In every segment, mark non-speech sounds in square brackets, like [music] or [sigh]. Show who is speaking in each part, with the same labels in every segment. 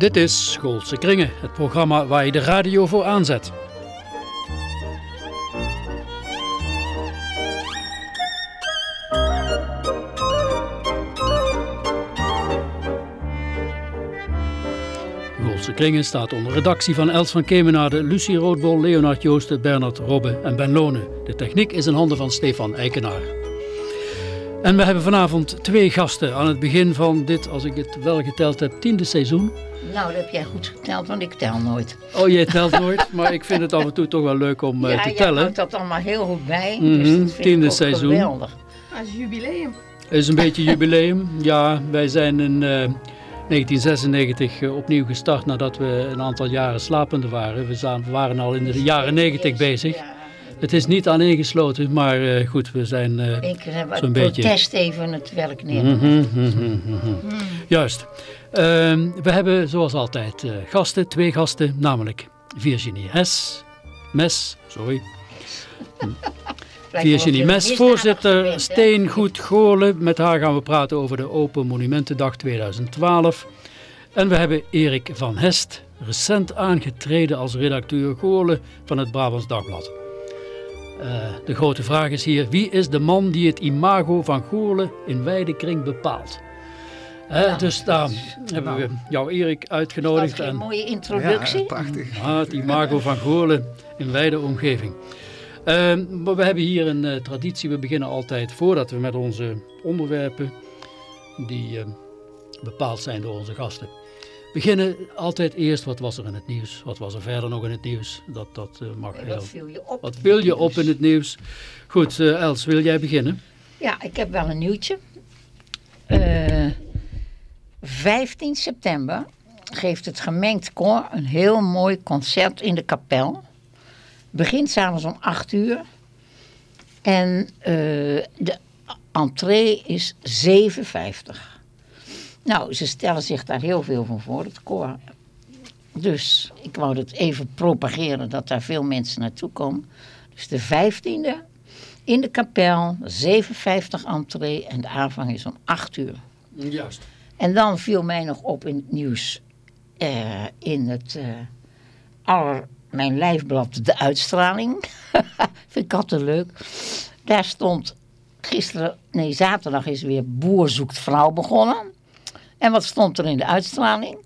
Speaker 1: Dit is Schoolse Kringen, het programma waar je de radio voor aanzet. Schoolse Kringen staat onder redactie van Els van Kemenade, Lucie Roodbol, Leonard Joosten, Bernard Robbe en Ben Lone. De techniek is in handen van Stefan Eikenaar. En we hebben vanavond twee gasten aan het begin van dit, als ik het wel geteld heb, tiende seizoen.
Speaker 2: Nou, dat heb jij goed geteld, want ik tel nooit.
Speaker 1: Oh, jij telt nooit, [laughs] maar ik vind het af en toe toch wel leuk om
Speaker 2: ja,
Speaker 1: te
Speaker 2: jij
Speaker 1: tellen.
Speaker 2: houdt dat allemaal heel goed bij,
Speaker 1: Mhm,
Speaker 2: dus dat vind
Speaker 1: tiende
Speaker 2: ik ook
Speaker 1: seizoen.
Speaker 2: geweldig.
Speaker 3: Dat is jubileum.
Speaker 1: Het is een beetje jubileum. Ja, wij zijn in eh, 1996 eh, opnieuw gestart nadat we een aantal jaren slapende waren. We, zijn, we waren al in de jaren 90 bezig. Het is niet aaneengesloten, maar eh, goed, we zijn... eh,
Speaker 2: ik heb
Speaker 1: Zo'n beetje.
Speaker 2: protest even het werk neer.
Speaker 1: Mhm, mhm, mhm. Juist. Ehm, we hebben zoals altijd eh, gasten, twee gasten, namelijk Virginie Hes, Mes, sorry. Virginie Mes, voorzitter Steengoed Goorlen. Met haar gaan we praten over de Open Monumentendag 2012. En we hebben Erik van Hest, recent aangetreden als redacteur Goorlen van het Brabants Dagblad. Eh, de grote vraag is hier, wie is de man die het imago van Goorlen in wijde kring bepaalt? Hè,
Speaker 2: Ja,
Speaker 1: dus daar hebben we jou Erik
Speaker 2: Dat
Speaker 1: uitgenodigd.
Speaker 2: is een
Speaker 1: En,
Speaker 2: mooie introductie.
Speaker 4: Ja, prachtig.
Speaker 1: ja, het imago van Goorlen in wijde omgeving. Ehm, maar we hebben hier een eh, traditie. We beginnen altijd voordat we met onze onderwerpen, die eh, bepaald zijn door onze gasten, beginnen altijd eerst wat was er in het nieuws. Wat was er verder nog in het nieuws? Dat, dat eh, mag heel...
Speaker 2: Wat viel je op?
Speaker 1: Wat wil je op in het nieuws? Goed, eh, Els, wil jij beginnen?
Speaker 2: Ja, ik heb wel een nieuwtje. Eh 15 september geeft het gemengd koor een heel mooi concert in de kapel. Begint s'avonds om 8 uur. En de entree is 7,50. Nou, ze stellen zich daar heel veel van voor, het koor. Dus ik wou het even propageren dat daar veel mensen naartoe komen. Dus de 15e in de kapel, 7,50 entree en de aanvang is om 8 uur.
Speaker 1: Juist.
Speaker 2: En dan viel mij nog op in het nieuws, eh, in het eh, aller, mijn lijfblad De Uitstraling. [laughs] Vind ik altijd leuk. Daar stond gisteren, nee zaterdag is weer Boer zoekt vrouw begonnen. En wat stond er in de uitstraling?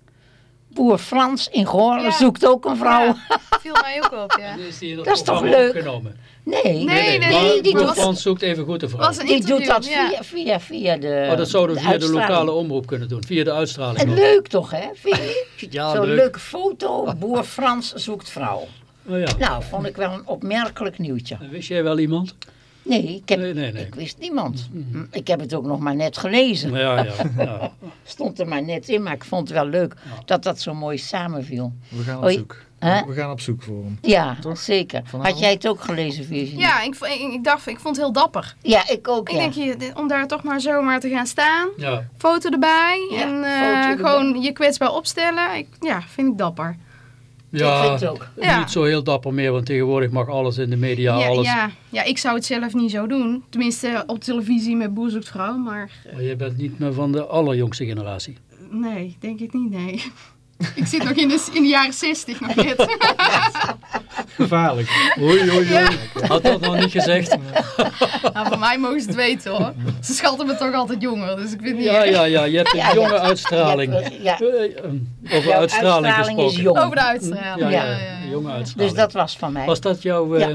Speaker 2: Boer Frans in Goorlen
Speaker 3: Ja.
Speaker 2: zoekt ook een vrouw.
Speaker 3: Ja, viel mij ook op, ja. [laughs]
Speaker 2: Dat is toch leuk?
Speaker 1: opgenomen?
Speaker 2: Nee,
Speaker 3: Nee, nee, die
Speaker 1: Boer
Speaker 3: was-
Speaker 1: Frans zoekt even goed een vrouw.
Speaker 3: was een
Speaker 2: die doet dat
Speaker 3: ja.
Speaker 2: via, via, via de
Speaker 1: oh, dat zouden we via de lokale omroep kunnen doen. Via de uitstraling.
Speaker 2: En leuk toch, hè? Vind je? [laughs]
Speaker 1: Ja,
Speaker 2: Zo'n
Speaker 1: leuk.
Speaker 2: leuke foto, boer Frans zoekt vrouw.
Speaker 1: Oh, ja.
Speaker 2: Nou, vond ik wel een opmerkelijk nieuwtje.
Speaker 1: En Wist jij wel iemand?
Speaker 2: Nee, ik, heb,
Speaker 1: Nee, nee, nee.
Speaker 2: ik wist niemand. Hm, Ik heb het ook nog maar net gelezen.
Speaker 1: Ja, ja. [laughs] ja.
Speaker 2: Stond er maar net in, maar ik vond het wel leuk dat dat zo mooi samenviel.
Speaker 4: We gaan op
Speaker 2: Oei.
Speaker 4: zoek.
Speaker 2: Hè?
Speaker 4: We gaan op zoek voor hem.
Speaker 2: Ja,
Speaker 4: Toch?
Speaker 2: zeker. Had jij het ook gelezen, Virginie?
Speaker 3: Ja, ik, ik, ik dacht, ik vond het heel dapper.
Speaker 2: Ja, ik ook,
Speaker 3: Ik
Speaker 2: ja.
Speaker 3: denk, om daar toch maar zomaar te gaan staan.
Speaker 1: ja.
Speaker 3: Foto erbij.
Speaker 2: Ja,
Speaker 3: en eh,
Speaker 2: foto erbij.
Speaker 3: gewoon je kwetsbaar opstellen. Ik, ja, vind ik dapper.
Speaker 1: Ja.
Speaker 3: Ja.
Speaker 1: niet zo heel dapper meer, want tegenwoordig mag alles in de media,
Speaker 3: ja,
Speaker 1: alles.
Speaker 3: ja, ja, ik zou het zelf niet zo doen. Tenminste, op televisie met Boer zoekt vrouw. Maar
Speaker 1: Maar je bent niet meer van de allerjongste generatie.
Speaker 3: nee, denk ik niet, nee. Ik zit nog in de, in de jaren 60 nog net. [laughs]
Speaker 4: Gevaarlijk.
Speaker 1: Oei, oei, oei.
Speaker 2: Ja.
Speaker 1: Had dat nog niet gezegd?
Speaker 3: nou, van mij mogen ze het weten hoor. Ze schatten me toch altijd jonger. Dus ik vind niet
Speaker 1: Ja, ja, ja. Je hebt een
Speaker 2: Ja,
Speaker 1: jonge
Speaker 2: ja.
Speaker 1: uitstraling. Eh, eh, Over
Speaker 2: Jouw
Speaker 1: uitstraling,
Speaker 2: uitstraling is
Speaker 1: gesproken.
Speaker 2: jong.
Speaker 3: Over de uitstraling.
Speaker 1: Ja,
Speaker 3: Ja,
Speaker 1: ja,
Speaker 3: ja, ja.
Speaker 1: jonge uitstraling.
Speaker 2: Dus dat was van mij.
Speaker 1: Was dat jouw... eh,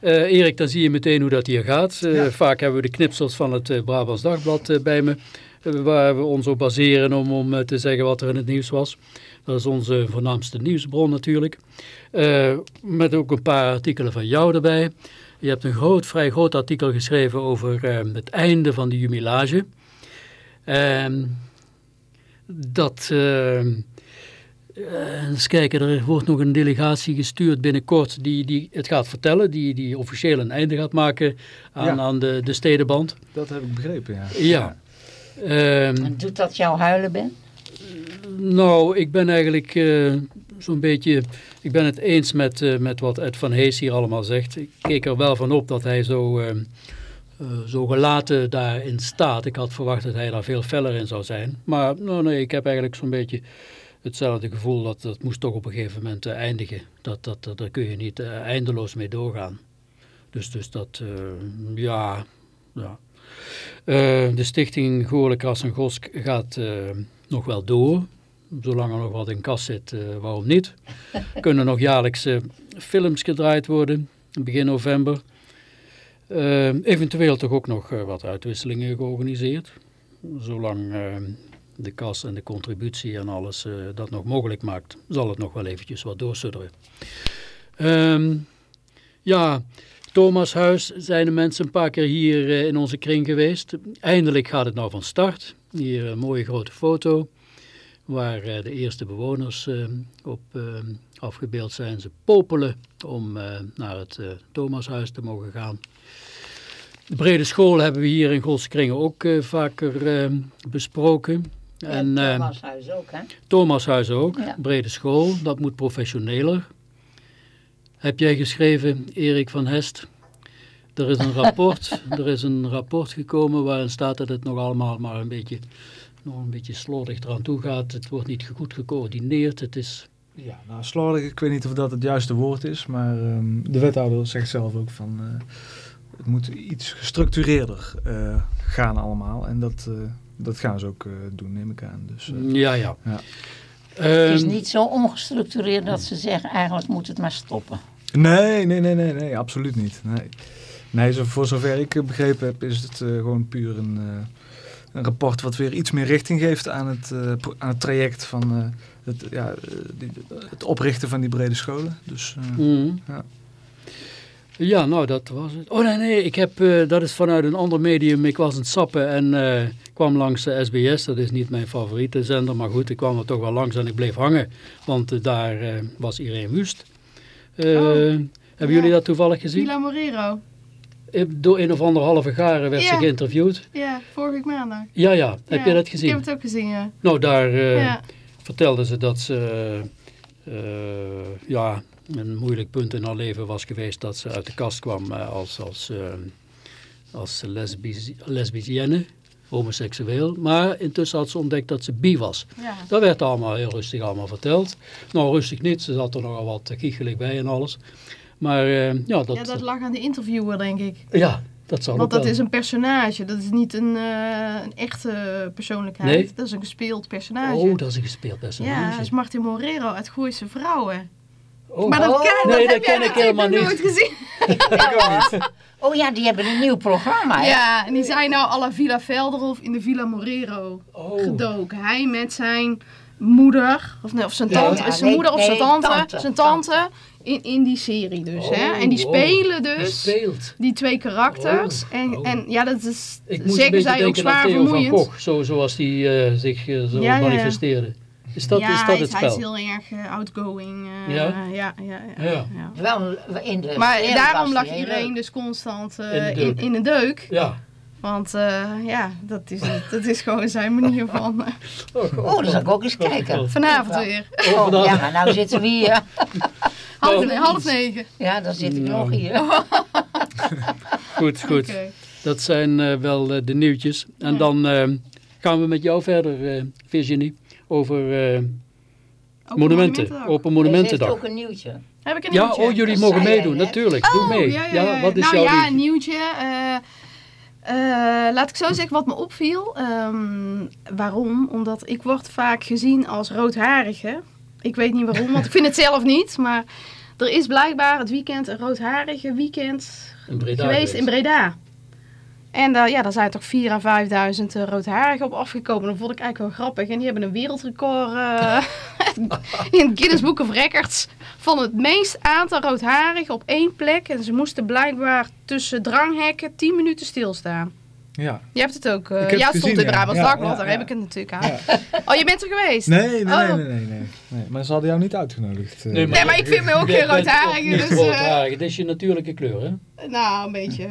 Speaker 1: eh, Erik, dan zie je meteen hoe dat hier gaat. Eh,
Speaker 4: Ja.
Speaker 1: Vaak hebben we de knipsels van het Brabants Dagblad bij me. Eh, waar we ons op baseren om, om eh, te zeggen wat er in het nieuws was. Dat is onze voornaamste nieuwsbron natuurlijk. Eh, met ook een paar artikelen van jou erbij. Je hebt een groot, vrij groot artikel geschreven over het einde van de jubilage. Ehm, dat... eh, eh, eens kijken, er wordt nog een delegatie gestuurd binnenkort die, die het gaat vertellen, die, die officieel een einde gaat maken aan,
Speaker 4: Ja.
Speaker 1: aan de, de stedenband.
Speaker 4: Dat heb ik begrepen, ja.
Speaker 1: Ja. Ehm,
Speaker 2: En doet dat jouw huilen, Ben?
Speaker 1: nou, ik ben eigenlijk eh, zo'n beetje, ik ben het eens met, eh, met wat Ed van Hees hier allemaal zegt. Ik keek er wel van op dat hij zo, eh, zo gelaten daarin staat. Ik had verwacht dat hij daar veel feller in zou zijn. Maar nou, nee, ik heb eigenlijk zo'n beetje hetzelfde gevoel dat dat moest toch op een gegeven moment eindigen. Dat, dat, dat, daar kun je niet eindeloos mee doorgaan. Dus, dus dat, ja, ja. Eh, de stichting Goorlijk Gosk gaat eh, nog wel door. Zolang er nog wat in kas zit, eh, waarom niet? [laughs] Kunnen nog jaarlijks films gedraaid worden, begin november. Eventueel toch ook nog wat uitwisselingen georganiseerd. Zolang de kas en de contributie en alles dat nog mogelijk maakt, zal het nog wel eventjes wat doorsudderen. Ehm, ja, Thomashuis zijn de mensen een paar keer hier eh, in onze kring geweest. Eindelijk gaat het nou van start. Hier een mooie grote foto waar eh, de eerste bewoners eh, op eh, afgebeeld zijn. Ze popelen om eh, naar het eh, Thomashuis te mogen gaan. De brede school hebben we hier in Godskringen ook eh, vaker eh, besproken. En,
Speaker 2: en
Speaker 1: eh,
Speaker 2: Thomashuis ook, hè?
Speaker 1: Thomashuis ook,
Speaker 2: Ja.
Speaker 1: brede school, dat moet professioneler. Heb jij geschreven, Erik van Hest? Er is een rapport, [laughs] er is een rapport gekomen waarin staat dat het nog allemaal maar een beetje, nog een beetje slordig eraan toe gaat. Het wordt niet goed gecoördineerd. Het is,
Speaker 4: Ja, nou slordig, ik weet niet of dat het juiste woord is, maar ehm, de wethouder zegt zelf ook van eh, het moet iets gestructureerder eh, gaan allemaal. En dat, eh, dat gaan ze ook eh, doen, neem ik aan. Dus, eh,
Speaker 1: ja, ja.
Speaker 4: Ja.
Speaker 2: Het is
Speaker 1: Ehm,
Speaker 2: niet zo ongestructureerd dat ze zeggen, eigenlijk moet het maar stoppen.
Speaker 4: Nee, nee, nee, nee, nee, absoluut niet. Nee, nee zo, voor zover ik eh, begrepen heb, is het eh, gewoon puur een, eh, een rapport wat weer iets meer richting geeft aan het, aan het traject van het, ja, die- het oprichten van die brede scholen. Dus
Speaker 1: mhm.
Speaker 4: Ja.
Speaker 1: Ja, nou dat was het. Oh nee, nee, ik heb, dat is vanuit een ander medium. Ik was aan het sappen en kwam langs de SBS. Dat is niet mijn favoriete zender, maar goed, ik kwam er toch wel langs en ik bleef hangen. Want daar was Irene Wust. Eh,
Speaker 3: Oh,
Speaker 1: hebben
Speaker 3: ja.
Speaker 1: jullie dat toevallig gezien?
Speaker 3: Villa Morero.
Speaker 1: Eh, Door een of andere halve garen werd ze geïnterviewd.
Speaker 3: Ja, vorige maandag.
Speaker 1: Ja, ja. Heb je dat
Speaker 3: Ik
Speaker 1: gezien?
Speaker 3: heb het ook gezien, ja.
Speaker 1: Nou, daar eh,
Speaker 3: ja.
Speaker 1: vertelde ze dat ze ja, een moeilijk punt in haar leven was geweest dat ze uit de kast kwam als, als, als lesbisch, lesbienne, homoseksueel. Maar intussen had ze ontdekt dat ze bi was.
Speaker 3: ja.
Speaker 1: Dat werd allemaal heel rustig allemaal verteld. Nou, rustig niet, ze zat er nogal wat giechelig bij en alles. Maar eh, ja, dat,
Speaker 3: ja, dat lag aan de interviewer, denk ik.
Speaker 1: ja, dat zal
Speaker 3: Want dat
Speaker 1: wel.
Speaker 3: is een personage. Dat is niet een, eh, een echte persoonlijkheid.
Speaker 1: Nee?
Speaker 3: Dat is een gespeeld personage.
Speaker 1: Oh, dat is een gespeeld
Speaker 3: ja,
Speaker 1: personage.
Speaker 3: dat is Martin Morero uit Gooise Vrouwen.
Speaker 1: Oh,
Speaker 3: Maar dat,
Speaker 2: Oh,
Speaker 3: ken,
Speaker 1: nee,
Speaker 3: dat
Speaker 1: dat ken ik
Speaker 3: natuurlijk
Speaker 1: helemaal niet.
Speaker 3: nooit gezien. [laughs] [laughs]
Speaker 2: Oh ja, die hebben een nieuw programma, hè?
Speaker 3: Ja, en die zijn nou à la Villa Velderhof in de Villa Morero
Speaker 1: oh.
Speaker 3: gedoken. Hij met zijn moeder, of, nee, of zijn tante,
Speaker 2: Ja,
Speaker 3: zijn
Speaker 2: nee,
Speaker 3: moeder of zijn tante,
Speaker 2: tante,
Speaker 3: zijn
Speaker 2: tante.
Speaker 3: in, in die serie dus. hè? En die spelen dus die twee karakters.
Speaker 1: Oh,
Speaker 3: En,
Speaker 1: oh.
Speaker 3: en ja, dat is
Speaker 1: Ik moest een
Speaker 3: zeker
Speaker 1: beetje
Speaker 3: zij ook zwaar
Speaker 1: van
Speaker 3: vermoeiend.
Speaker 1: Gogh, zo, zoals die eh, zich eh, zo
Speaker 3: Ja, ja, ja.
Speaker 1: manifesteerde. Is dat,
Speaker 3: ja,
Speaker 1: is
Speaker 3: hij,
Speaker 1: dat
Speaker 3: is,
Speaker 1: het
Speaker 3: hij is
Speaker 1: spel?
Speaker 3: heel erg eh, outgoing. eh,
Speaker 1: Ja?
Speaker 3: ja? Ja, ja, ja,
Speaker 1: Ja.
Speaker 3: ja.
Speaker 2: Wel in de
Speaker 3: Maar daarom lag iedereen dus constant eh,
Speaker 1: In de
Speaker 3: in, de deuk.
Speaker 1: Ja.
Speaker 3: Want eh, ja, dat is, dat is gewoon zijn manier [laughs] van...
Speaker 2: Oh, dan zal ik ook eens kijken.
Speaker 3: vanavond weer.
Speaker 2: Oh, ja, maar nou zitten we hier. [laughs]
Speaker 3: Half,
Speaker 1: Nou.
Speaker 3: half negen.
Speaker 2: Ja, dan zit ik
Speaker 1: Nou.
Speaker 2: nog hier. [laughs]
Speaker 1: Goed, goed. Dat zijn eh, wel de nieuwtjes. En
Speaker 3: Ja.
Speaker 1: dan eh, gaan we met jou verder, eh, Virginie, over eh,
Speaker 3: Ook
Speaker 1: monumenten.
Speaker 3: ook.
Speaker 1: Open Monumentendag.
Speaker 2: ook een nieuwtje.
Speaker 3: Heb ik een
Speaker 1: Ja,
Speaker 3: nieuwtje?
Speaker 1: oh, jullie
Speaker 2: Dat
Speaker 1: mogen meedoen, natuurlijk. Doe
Speaker 3: Oh,
Speaker 1: mee.
Speaker 3: Ja, ja, ja.
Speaker 1: wat is
Speaker 3: nou
Speaker 1: jouw
Speaker 3: ja,
Speaker 1: nieuwtje?
Speaker 3: een nieuwtje. eh, eh, laat ik zo zeggen wat me opviel. Ehm, waarom? Omdat ik word vaak gezien als roodharige. Ik weet niet waarom, want ik vind het [laughs] zelf niet. Maar er is blijkbaar het weekend een roodharige weekend
Speaker 1: In
Speaker 3: geweest in Breda. En daar ja, daar zijn toch 4.000 à 5.000 uh, roodharigen op afgekomen. Dat vond ik eigenlijk wel grappig. En die hebben een wereldrecord eh, [laughs] in het Guinness Book of Records van het meest aantal roodharigen op één plek. En ze moesten blijkbaar tussen dranghekken 10 minuten stilstaan.
Speaker 4: ja.
Speaker 3: Je hebt het ook. eh,
Speaker 4: het
Speaker 3: stond in
Speaker 4: ja.
Speaker 3: Brabants
Speaker 4: Ja,
Speaker 3: Dagblad.
Speaker 4: ja,
Speaker 3: daar
Speaker 4: ja.
Speaker 3: heb ik het natuurlijk aan.
Speaker 4: Ja.
Speaker 3: Oh, je bent er geweest?
Speaker 4: Nee, nee, nee,
Speaker 3: Oh.
Speaker 4: nee, nee, nee, nee. Maar ze hadden jou niet uitgenodigd. eh.
Speaker 1: Nee,
Speaker 3: Nee, maar ik vind me ook geen
Speaker 1: niet
Speaker 3: Dus, eh,
Speaker 1: roodharig. Dit is je natuurlijke kleur, hè?
Speaker 3: nou, een beetje.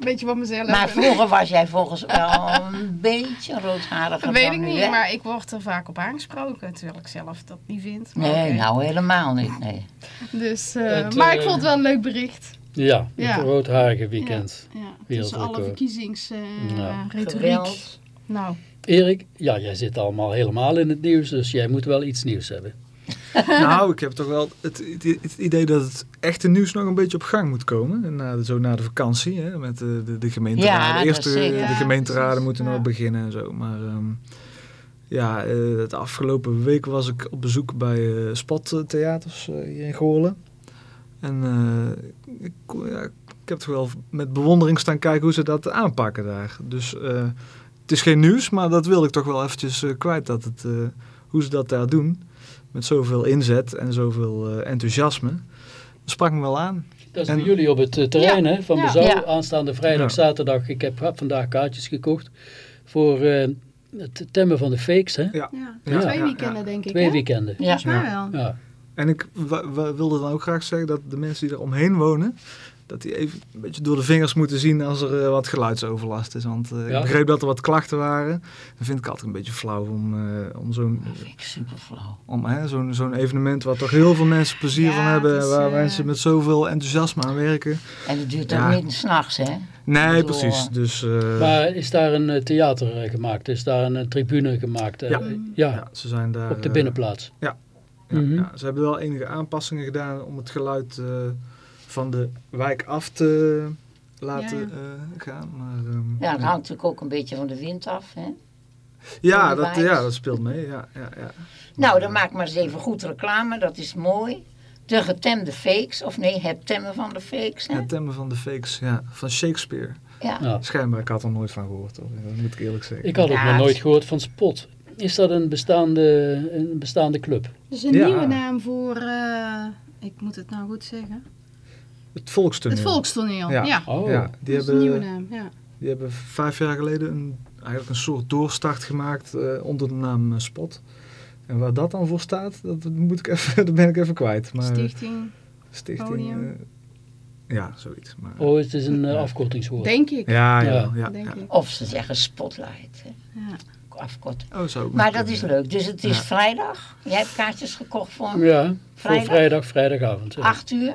Speaker 3: Een beetje van mezelf.
Speaker 2: Maar vroeger was jij volgens wel een beetje roodharig.
Speaker 3: Dat weet ik niet, maar ik word er vaak op aangesproken, terwijl ik zelf dat niet vind. Maar
Speaker 2: Nee, nou helemaal niet. Nee.
Speaker 3: Dus, eh,
Speaker 1: Het,
Speaker 3: maar ik
Speaker 1: eh,
Speaker 3: vond het wel een leuk bericht.
Speaker 1: Ja,
Speaker 3: Ja.
Speaker 1: het roodharige weekend.
Speaker 3: Ja, tussen
Speaker 1: Wereldrecord.
Speaker 3: alle verkiezingsretoriek.
Speaker 1: Ja.
Speaker 3: retoriek
Speaker 2: Geweld.
Speaker 3: Nou,
Speaker 1: Erik, ja, jij zit allemaal helemaal in het nieuws, dus jij moet wel iets nieuws hebben. [laughs]
Speaker 4: nou, ik heb toch wel het, het, het idee dat het echte nieuws nog een beetje op gang moet komen. En na, de- zo na de vakantie, hè, met de, de, de gemeenteraden.
Speaker 2: Ja,
Speaker 4: de eerste
Speaker 2: zeker.
Speaker 4: de gemeenteraden moeten
Speaker 3: Ja.
Speaker 4: nog beginnen en zo. Maar ehm, ja, eh, het afgelopen week was ik op bezoek bij eh Spottheaters eh, hier in Goorlen. En eh, ik, ja, ik heb toch wel met bewondering staan kijken hoe ze dat aanpakken daar. Dus eh, het is geen nieuws, maar dat wil ik toch wel eventjes eh, kwijt. Dat het, eh, hoe ze dat daar doen. Met zoveel inzet en zoveel eh, enthousiasme. Dat sprak me wel aan.
Speaker 1: Dat is
Speaker 4: En-
Speaker 1: bij jullie op het eh, terrein hè, van
Speaker 3: Ja.
Speaker 1: Bezouw,
Speaker 2: Ja.
Speaker 1: aanstaande vrijdag,
Speaker 4: Ja.
Speaker 1: zaterdag. Ik heb vandaag kaartjes gekocht voor eh, het temmen van de fakes, hè?
Speaker 4: Ja.
Speaker 3: ja,
Speaker 4: Ja,
Speaker 3: twee
Speaker 4: ja,
Speaker 3: weekenden
Speaker 4: ja.
Speaker 3: denk ik.
Speaker 1: Twee
Speaker 3: hè?
Speaker 1: weekenden.
Speaker 2: Ja.
Speaker 1: Ja.
Speaker 4: En ik wilde dan ook graag zeggen dat de mensen die er omheen wonen, dat die even een beetje door de vingers moeten zien als er eh, wat geluidsoverlast is. Want eh,
Speaker 1: Ja.
Speaker 4: ik begreep dat er wat klachten waren. Dan vind ik altijd een beetje flauw om, eh, om zo'n
Speaker 2: Dat vind ik super flauw.
Speaker 4: om, hè, zo'n zo'n evenement waar toch heel veel mensen plezier
Speaker 3: Ja,
Speaker 4: van hebben.
Speaker 3: is,
Speaker 4: waar mensen met zoveel enthousiasme aan werken.
Speaker 2: En het duurt
Speaker 4: Ja.
Speaker 2: ook niet s'nachts, hè?
Speaker 4: Nee,
Speaker 2: bedoel,
Speaker 4: precies. Dus eh,
Speaker 1: Maar is daar een theater gemaakt? Is daar een, tribune gemaakt?
Speaker 4: Ja.
Speaker 1: ja.
Speaker 4: ja, ze zijn daar...
Speaker 1: op de binnenplaats.
Speaker 4: Ja,
Speaker 1: Mhm.
Speaker 4: ja, ze hebben wel enige aanpassingen gedaan om het geluid eh, van de wijk af te laten
Speaker 3: Ja,
Speaker 4: eh, gaan. Maar, ehm,
Speaker 2: Ja, het hangt natuurlijk ook een beetje van de wind af, hè?
Speaker 4: ja, dat, ja, dat speelt mee. Ja, ja, ja.
Speaker 2: Nou, dan maak maar eens even goed reclame, dat is mooi. De getemde fakes, of nee, het temmen van de fakes, hè?
Speaker 4: Het temmen van de fakes, ja, van Shakespeare.
Speaker 2: Ja.
Speaker 1: Ja.
Speaker 4: Schijnbaar, ik had er nooit van gehoord, hoor. dat moet ik eerlijk zeggen.
Speaker 1: Ik had ook
Speaker 2: Ja,
Speaker 1: nog nooit gehoord van Spot. Is dat een bestaande, een bestaande club?
Speaker 3: Dat is een
Speaker 4: Ja.
Speaker 3: nieuwe naam voor, eh, ik moet het nou goed zeggen.
Speaker 4: Het volkstoneel.
Speaker 3: Het volkstoneel.
Speaker 4: Ja.
Speaker 3: Ja,
Speaker 1: Oh,
Speaker 4: Ja, die
Speaker 3: dat is een nieuwe
Speaker 4: hebben,
Speaker 3: naam. Ja.
Speaker 4: die hebben vijf jaar geleden een, eigenlijk een soort doorstart gemaakt eh, onder de naam eh, Spot. En waar dat dan voor staat, dat, moet ik even, [laughs] dat ben ik even kwijt. Maar,
Speaker 3: Stichting,
Speaker 4: Stichting. Eh, ja, zoiets. Maar,
Speaker 1: oh, het is een afkortingswoord.
Speaker 3: denk ik.
Speaker 4: ja, ja,
Speaker 1: Ja.
Speaker 4: ja,
Speaker 3: denk
Speaker 4: ja.
Speaker 3: ik.
Speaker 2: Of ze zeggen spotlight, hè?
Speaker 3: Ja.
Speaker 2: Afkort.
Speaker 4: Oh, ook
Speaker 2: Maar dat is leuk. Dus het is
Speaker 4: Ja.
Speaker 2: vrijdag. Jij hebt kaartjes gekocht voor
Speaker 1: Ja, voor
Speaker 2: Vrijdag?
Speaker 1: vrijdag, vrijdagavond. ja.
Speaker 2: acht uur,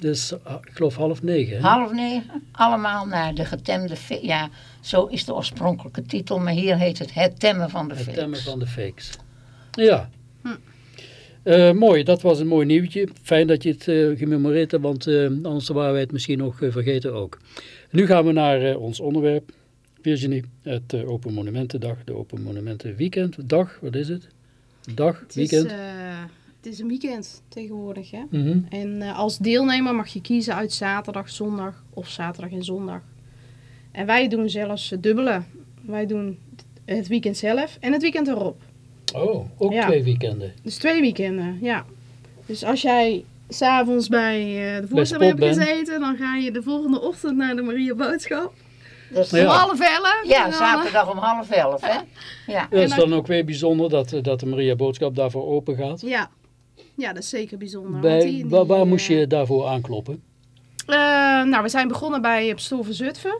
Speaker 1: Dus ah, ik geloof half negen. hè?
Speaker 2: half negen. Allemaal naar de getemde. Ja, zo is de oorspronkelijke titel. Maar hier heet het het temmen van de
Speaker 1: Het
Speaker 2: fakes.
Speaker 1: temmen van de fakes. Ja.
Speaker 3: Hm.
Speaker 1: Eh, mooi, dat was een mooi nieuwtje. Fijn dat je het eh, gememoreerd hebt, want eh, anders waren wij het misschien nog eh, vergeten ook. Nu gaan we naar eh, ons onderwerp. Virginie, het eh, Open Monumentendag, de Open Monumenten Weekend. Dag, wat is het? Dag,
Speaker 3: Het, is,
Speaker 1: weekend.
Speaker 3: eh, het is een weekend tegenwoordig. Hè?
Speaker 1: Mhm.
Speaker 3: En eh, als deelnemer mag je kiezen uit zaterdag, zondag of zaterdag en zondag. En wij doen zelfs het dubbele. Wij doen het weekend zelf en het weekend erop.
Speaker 1: Oh, ook
Speaker 3: Ja.
Speaker 1: twee weekenden.
Speaker 3: Dus twee weekenden, ja. Dus als jij s'avonds bij eh, de voorstelling hebt gezeten, dan ga je de volgende ochtend naar de Maria Boodschap.
Speaker 2: Dus
Speaker 1: Ja.
Speaker 3: Om half elf.
Speaker 2: Ja, zaterdag om half elf, hè? [laughs] Ja.
Speaker 1: Dat is dan ook weer bijzonder dat, eh, dat de Maria Boodschap daarvoor open gaat.
Speaker 3: Ja. Ja, dat is zeker bijzonder.
Speaker 1: Bij,
Speaker 3: die-
Speaker 1: waar, moest
Speaker 3: eh,
Speaker 1: je daarvoor aankloppen?
Speaker 3: Eh, nou, we zijn begonnen bij Pastoor van Zutphen.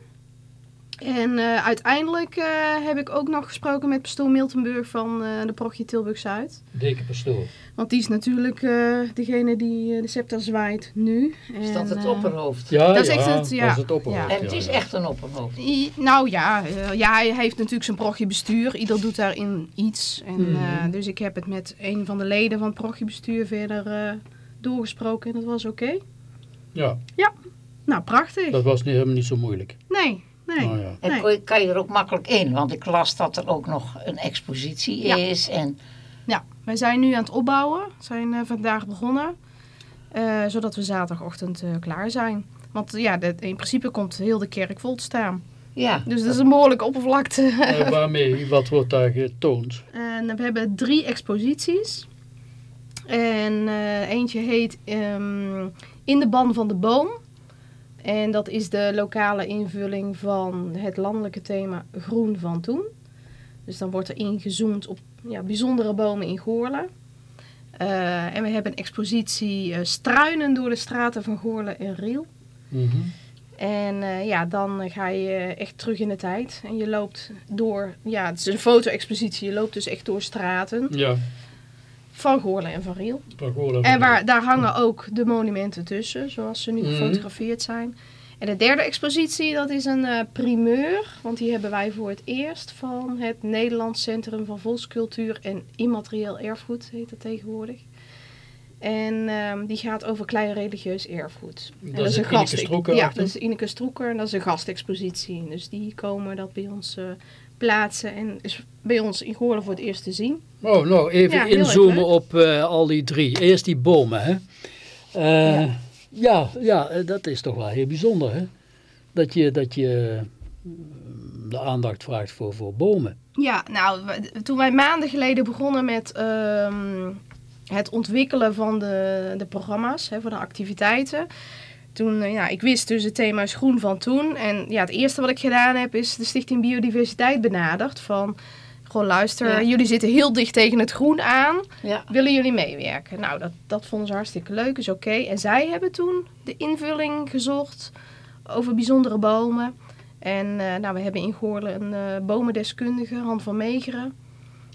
Speaker 3: En eh, uiteindelijk eh, heb ik ook nog gesproken met pastoor Miltenburg van eh, de parochie Tilburg-Zuid.
Speaker 1: Deken Pastoor.
Speaker 3: Want die is natuurlijk eh, degene die de scepter zwaait nu.
Speaker 2: Is dat het opperhoofd?
Speaker 1: Ja,
Speaker 3: Dat is
Speaker 1: ja,
Speaker 3: echt het- ja.
Speaker 1: dat is het opperhoofd.
Speaker 3: Ja.
Speaker 2: En het
Speaker 1: ja,
Speaker 2: is
Speaker 1: ja.
Speaker 2: echt een opperhoofd.
Speaker 3: I- nou ja, eh, ja, hij heeft natuurlijk zijn parochiebestuur. Ieder doet daarin iets. En,
Speaker 1: Mhm.
Speaker 3: eh, dus ik heb het met een van de leden van het parochiebestuur verder eh, doorgesproken. En dat was oké.
Speaker 1: Ja,
Speaker 3: Nou, prachtig.
Speaker 1: dat was niet, helemaal niet zo moeilijk.
Speaker 3: Nee, nee.
Speaker 1: Oh, ja.
Speaker 2: En
Speaker 3: Nee.
Speaker 2: je- kan je er ook makkelijk in? Want ik las dat er ook nog een expositie
Speaker 3: Ja.
Speaker 2: is. En
Speaker 3: Ja, wij zijn nu aan het opbouwen. We zijn eh, vandaag begonnen. eh, zodat we zaterdagochtend eh, klaar zijn. Want ja, de- in principe komt heel de kerk vol te staan.
Speaker 2: ja,
Speaker 3: Dus dat is een behoorlijke oppervlakte. [laughs]
Speaker 1: Eh, waarmee? Wat wordt daar getoond?
Speaker 3: En we hebben drie exposities. En eh, eentje heet ehm, In de ban van de boom. En dat is de lokale invulling van het landelijke thema Groen van Toen. Dus dan wordt er ingezoomd op ja, bijzondere bomen in Goorlen. Eh, en we hebben een expositie eh, Struinen door de straten van Goorlen en Riel.
Speaker 1: Mhm.
Speaker 3: En eh, ja, dan ga je echt terug in de tijd. En je loopt door, ja, het is een foto-expositie. Je loopt dus echt door straten
Speaker 1: Ja,
Speaker 3: van Goorlen en van Riel.
Speaker 1: Parcours
Speaker 3: En waar, daar hangen ook de monumenten tussen, zoals ze nu
Speaker 1: Mhm.
Speaker 3: gefotografeerd zijn. En de derde expositie, dat is een eh, primeur. Want die hebben wij voor het eerst van het Nederlands Centrum van Volkscultuur en Immaterieel Erfgoed, heet dat tegenwoordig. En ehm, die gaat over klein religieus erfgoed. En
Speaker 1: Dat is een Ineke Stroeker
Speaker 3: Ja, dat is Ineke Stroeker en dat is een gastexpositie. Dus die komen dat bij ons eh, plaatsen en is bij ons in Goorlen voor het eerst te zien.
Speaker 1: Oh, nou, even
Speaker 3: Ja,
Speaker 1: inzoomen op eh, al die drie. Eerst die bomen, hè. Eh,
Speaker 3: Ja.
Speaker 1: ja, ja, eh, dat is toch wel heel bijzonder, hè. Dat je, dat je eh, de aandacht vraagt voor, voor bomen.
Speaker 3: Ja, nou, toen wij maanden geleden begonnen met ehm, het ontwikkelen van de, de programma's, hè, van de activiteiten. Toen, ja, ik wist dus het thema is groen van toen. En ja, het eerste wat ik gedaan heb is de Stichting Biodiversiteit benaderd. Van, gewoon luister,
Speaker 2: Ja.
Speaker 3: jullie zitten heel dicht tegen het groen aan.
Speaker 2: Ja.
Speaker 3: Willen jullie meewerken? Nou, dat, dat vonden ze hartstikke leuk, is oké. En zij hebben toen de invulling gezocht over bijzondere bomen. En eh, nou, we hebben in Goorlen een eh, bomendeskundige, Han van Meegeren.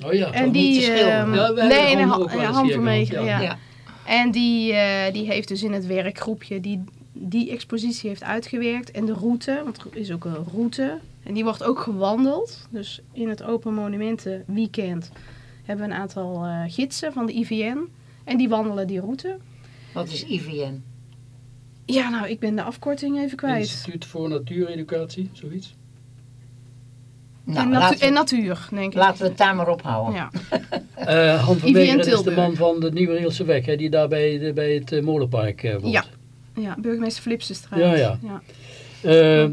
Speaker 1: Oh ja,
Speaker 3: En
Speaker 2: niet
Speaker 3: die... ehm,
Speaker 1: Ja,
Speaker 3: nee, nee,
Speaker 1: Han eens
Speaker 3: Han van Meegeren,
Speaker 1: ja.
Speaker 3: ja.
Speaker 2: Ja.
Speaker 3: En die, eh, die heeft dus in het werkgroepje die, die expositie heeft uitgewerkt. En de route, want er is ook een route. En die wordt ook gewandeld. Dus in het Open Monumenten Weekend hebben we een aantal eh, gidsen van de IVN. En die wandelen die route.
Speaker 2: Wat is IVN?
Speaker 3: Ja, nou, ik ben de afkorting even kwijt.
Speaker 1: Instituut voor Natuureducatie, zoiets.
Speaker 2: Nou,
Speaker 3: en, natu- natuur, denk ik.
Speaker 2: laten we het daar maar op houden.
Speaker 3: Ja. [laughs]
Speaker 1: Eh Han van Meegeren is de man van de Nieuwe Rielse Weg, hè, die daar bij, de- bij het eh, molenpark eh, woont.
Speaker 3: Ja. Ja, burgemeester Flipsenstraat.
Speaker 1: Ja, ja.
Speaker 3: ja.
Speaker 1: Eh,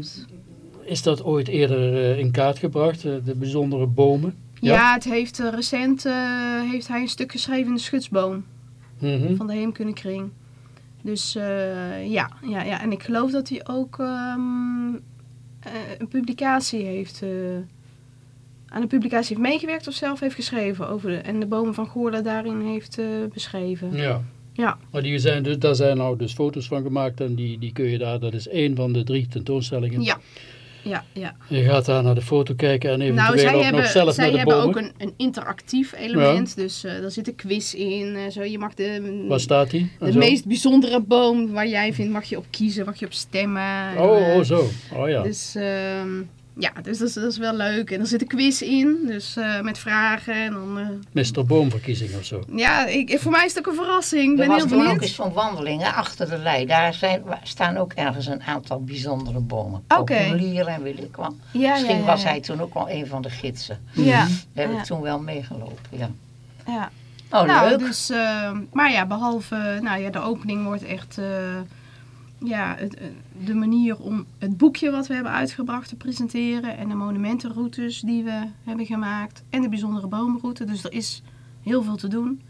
Speaker 1: is dat ooit eerder eh, in kaart gebracht, eh, de bijzondere bomen? Ja.
Speaker 3: Ja, het heeft recent heeft hij een stuk geschreven in de Schutsboom
Speaker 1: Mhm.
Speaker 3: van de Heemkundekring. Dus eh, ja, ja, ja, en ik geloof dat hij ook ehm, eh, een publicatie heeft, aan een publicatie heeft meegewerkt of zelf heeft geschreven over de, en de bomen van Goorlen daarin heeft beschreven.
Speaker 1: Ja.
Speaker 3: Ja.
Speaker 1: Maar die zijn dus, daar zijn nou dus foto's van gemaakt en die, die kun je daar, dat is één van de drie tentoonstellingen.
Speaker 3: Ja, ja, ja.
Speaker 1: Je gaat daar naar de foto kijken en eventueel
Speaker 3: Nou, zij
Speaker 1: ook
Speaker 3: hebben,
Speaker 1: nog zelf
Speaker 3: zij
Speaker 1: naar de
Speaker 3: hebben
Speaker 1: bomen.
Speaker 3: ook een, een interactief element. Dus eh daar zit een quiz in. eh, zo. Je mag de,
Speaker 1: Waar staat die?
Speaker 3: De
Speaker 1: zo?
Speaker 3: meest bijzondere boom waar jij vindt, mag je op kiezen, mag je op stemmen. En,
Speaker 1: Oh,
Speaker 3: eh,
Speaker 1: oh, zo. Oh ja.
Speaker 3: Dus ehm, ja, dus dat is, dat is wel leuk. En er zit een quiz in, dus eh, met vragen. En dan, eh,
Speaker 1: Mr. Boomverkiezing of zo.
Speaker 3: ja, ik, voor mij is het ook een verrassing. Ik ben
Speaker 2: was
Speaker 3: heel
Speaker 2: toen ook
Speaker 3: benieuwd.
Speaker 2: eens van wandelingen achter de lei. Daar zijn, staan ook ergens een aantal bijzondere bomen.
Speaker 3: Oké.
Speaker 2: Populieren en ik.
Speaker 3: Ja,
Speaker 2: Misschien
Speaker 3: ja, ja,
Speaker 2: was hij toen ook wel een van de gidsen.
Speaker 3: Ja,
Speaker 2: Daar heb
Speaker 3: Ja.
Speaker 2: ik toen wel meegelopen, ja.
Speaker 3: ja.
Speaker 2: Oh,
Speaker 3: nou,
Speaker 2: leuk.
Speaker 3: dus, ehm, maar ja, behalve nou ja, de opening wordt echt eh, ja, het, eh, de manier om het boekje wat we hebben uitgebracht te presenteren. En de monumentenroutes die we hebben gemaakt. En de bijzondere boomroute. Dus er is heel veel te doen.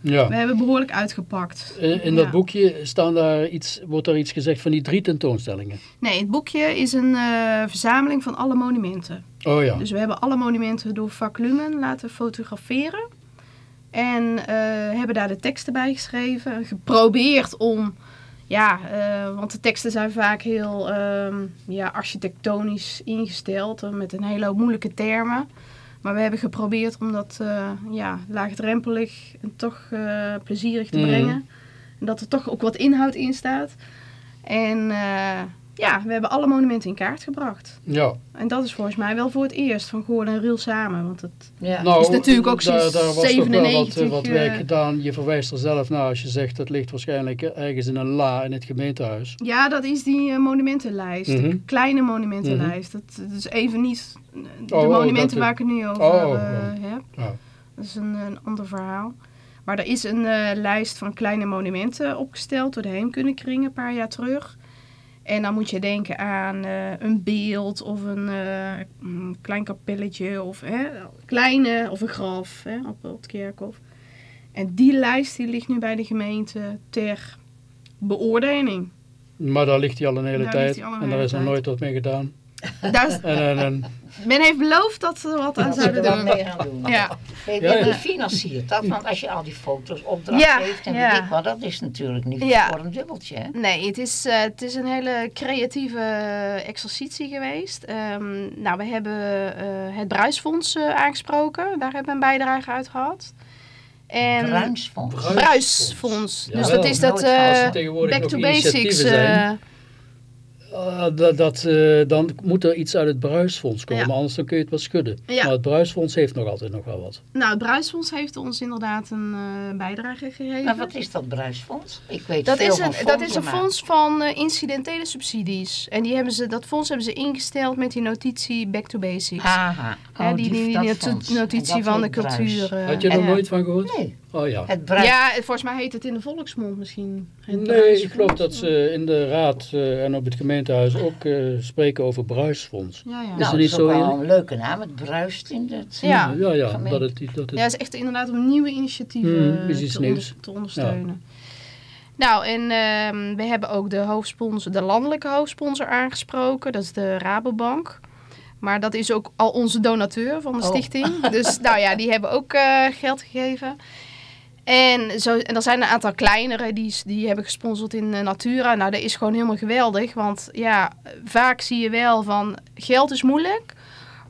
Speaker 1: Ja.
Speaker 3: We hebben behoorlijk uitgepakt.
Speaker 1: In, in dat boekje staan daar iets, wordt daar iets gezegd van die drie tentoonstellingen.
Speaker 3: Nee, het boekje is een eh, verzameling van alle monumenten.
Speaker 1: Oh ja.
Speaker 3: Dus we hebben alle monumenten door vaklumen laten fotograferen. En eh, hebben daar de teksten bij geschreven. Geprobeerd om, ja, eh, want de teksten zijn vaak heel ehm, ja, architectonisch ingesteld. eh, Met een hele hoop moeilijke termen. Maar we hebben geprobeerd om dat eh, ja, laagdrempelig en toch plezierig te
Speaker 1: Mhm.
Speaker 3: brengen. En dat er toch ook wat inhoud in staat. En ja, we hebben alle monumenten in kaart gebracht.
Speaker 1: ja.
Speaker 3: En dat is volgens mij wel voor het eerst van Goorlen en Riel samen. Want het,
Speaker 2: Ja.
Speaker 1: Nou,
Speaker 3: is natuurlijk ook sinds
Speaker 1: daar was toch wel wat,
Speaker 3: 97,
Speaker 1: eh, wat werk
Speaker 3: eh,
Speaker 1: gedaan. Je verwijst er zelf naar als je zegt dat ligt waarschijnlijk ergens in een la in het gemeentehuis.
Speaker 3: ja, dat is die eh, monumentenlijst.
Speaker 1: Mhm.
Speaker 3: De kleine monumentenlijst. dat, dat is even niet eh, de
Speaker 1: Oh, oh,
Speaker 3: monumenten waar ik het nu over
Speaker 1: Oh,
Speaker 3: eh,
Speaker 1: ja.
Speaker 3: heb.
Speaker 1: Ja.
Speaker 3: Dat is een, een ander verhaal. Maar er is een eh, lijst van kleine monumenten opgesteld door de Heemkundekring een paar jaar terug. En dan moet je denken aan eh, een beeld of een, eh, een klein kapelletje of hè, kleine of een graf hè, op, op het kerkhof. En die lijst die ligt nu bij de gemeente ter beoordeling.
Speaker 1: Maar daar ligt hij al een hele
Speaker 3: Daar
Speaker 1: tijd
Speaker 3: hij al een
Speaker 1: en daar is nog nooit wat mee gedaan.
Speaker 3: Daar is-
Speaker 1: En, en, en,
Speaker 3: men heeft beloofd dat ze er wat aan
Speaker 2: Dat ze er
Speaker 3: zouden
Speaker 2: wat
Speaker 3: doen.
Speaker 2: mee gaan doen.
Speaker 3: Ja.
Speaker 2: Weet
Speaker 1: Ja,
Speaker 2: je, wie financiert dat? Want als je al die foto's opdracht
Speaker 3: Ja,
Speaker 2: geeft en
Speaker 3: ja.
Speaker 2: weet ik wat, dat is natuurlijk niet
Speaker 3: Ja.
Speaker 2: voor een dubbeltje. Hè?
Speaker 3: Nee, het is, eh, het is een hele creatieve eh, exercitie geweest. Ehm, nou, we hebben eh, het Bruisfonds eh, aangesproken. Daar hebben we een bijdrage uit gehad. En Bruisfonds.
Speaker 1: Ja,
Speaker 3: dus dat is dat eh, back to basics. Eh,
Speaker 1: Ah, dat, dat, eh, dan moet er iets uit het bruisfonds komen,
Speaker 3: Ja.
Speaker 1: anders dan kun je het wel schudden.
Speaker 3: Ja.
Speaker 1: Maar het bruisfonds heeft nog altijd nog wel wat.
Speaker 3: Nou, het Bruisfonds heeft ons inderdaad een eh, bijdrage gegeven.
Speaker 2: Maar wat is dat bruisfonds? Ik weet
Speaker 3: Dat
Speaker 2: veel
Speaker 3: is,
Speaker 2: van
Speaker 3: een, dat is een fonds van eh, incidentele subsidies. En die hebben ze, dat fonds hebben ze ingesteld met die notitie Back to Basics.
Speaker 2: Aha.
Speaker 3: Hè,
Speaker 2: Oh,
Speaker 3: die, die, notitie van de cultuur.
Speaker 1: Had je er nooit van gehoord?
Speaker 2: Nee,
Speaker 1: Oh ja.
Speaker 2: het
Speaker 3: ja, volgens mij heet het in de volksmond misschien. Het
Speaker 1: Nee,
Speaker 3: bruisfonds.
Speaker 1: ik geloof dat ze in de raad eh, en op het gemeentehuis ook eh, spreken over bruisfonds.
Speaker 3: Ja, ja.
Speaker 1: Is
Speaker 2: nou,
Speaker 1: er
Speaker 2: dat
Speaker 1: niet
Speaker 2: is
Speaker 1: zo
Speaker 2: ook wel een leuke naam. Het bruist in het...
Speaker 3: Ja.
Speaker 1: ja, ja
Speaker 2: gemeente.
Speaker 1: dat het, dat het
Speaker 3: Ja, het is echt inderdaad om nieuwe initiatieven
Speaker 1: Mm, is iets
Speaker 3: te, onder- te ondersteunen. Nou, en ehm, we hebben ook de, hoofdsponsor, de landelijke hoofdsponsor aangesproken. Dat is de Rabobank. Maar dat is ook al onze donateur van de
Speaker 2: Oh.
Speaker 3: stichting. Dus nou ja, die hebben ook eh, geld gegeven. En, zo, en er zijn een aantal kleinere die, die hebben gesponsord in eh, Natura. Nou, dat is gewoon helemaal geweldig. Want ja, vaak zie je wel van geld is moeilijk.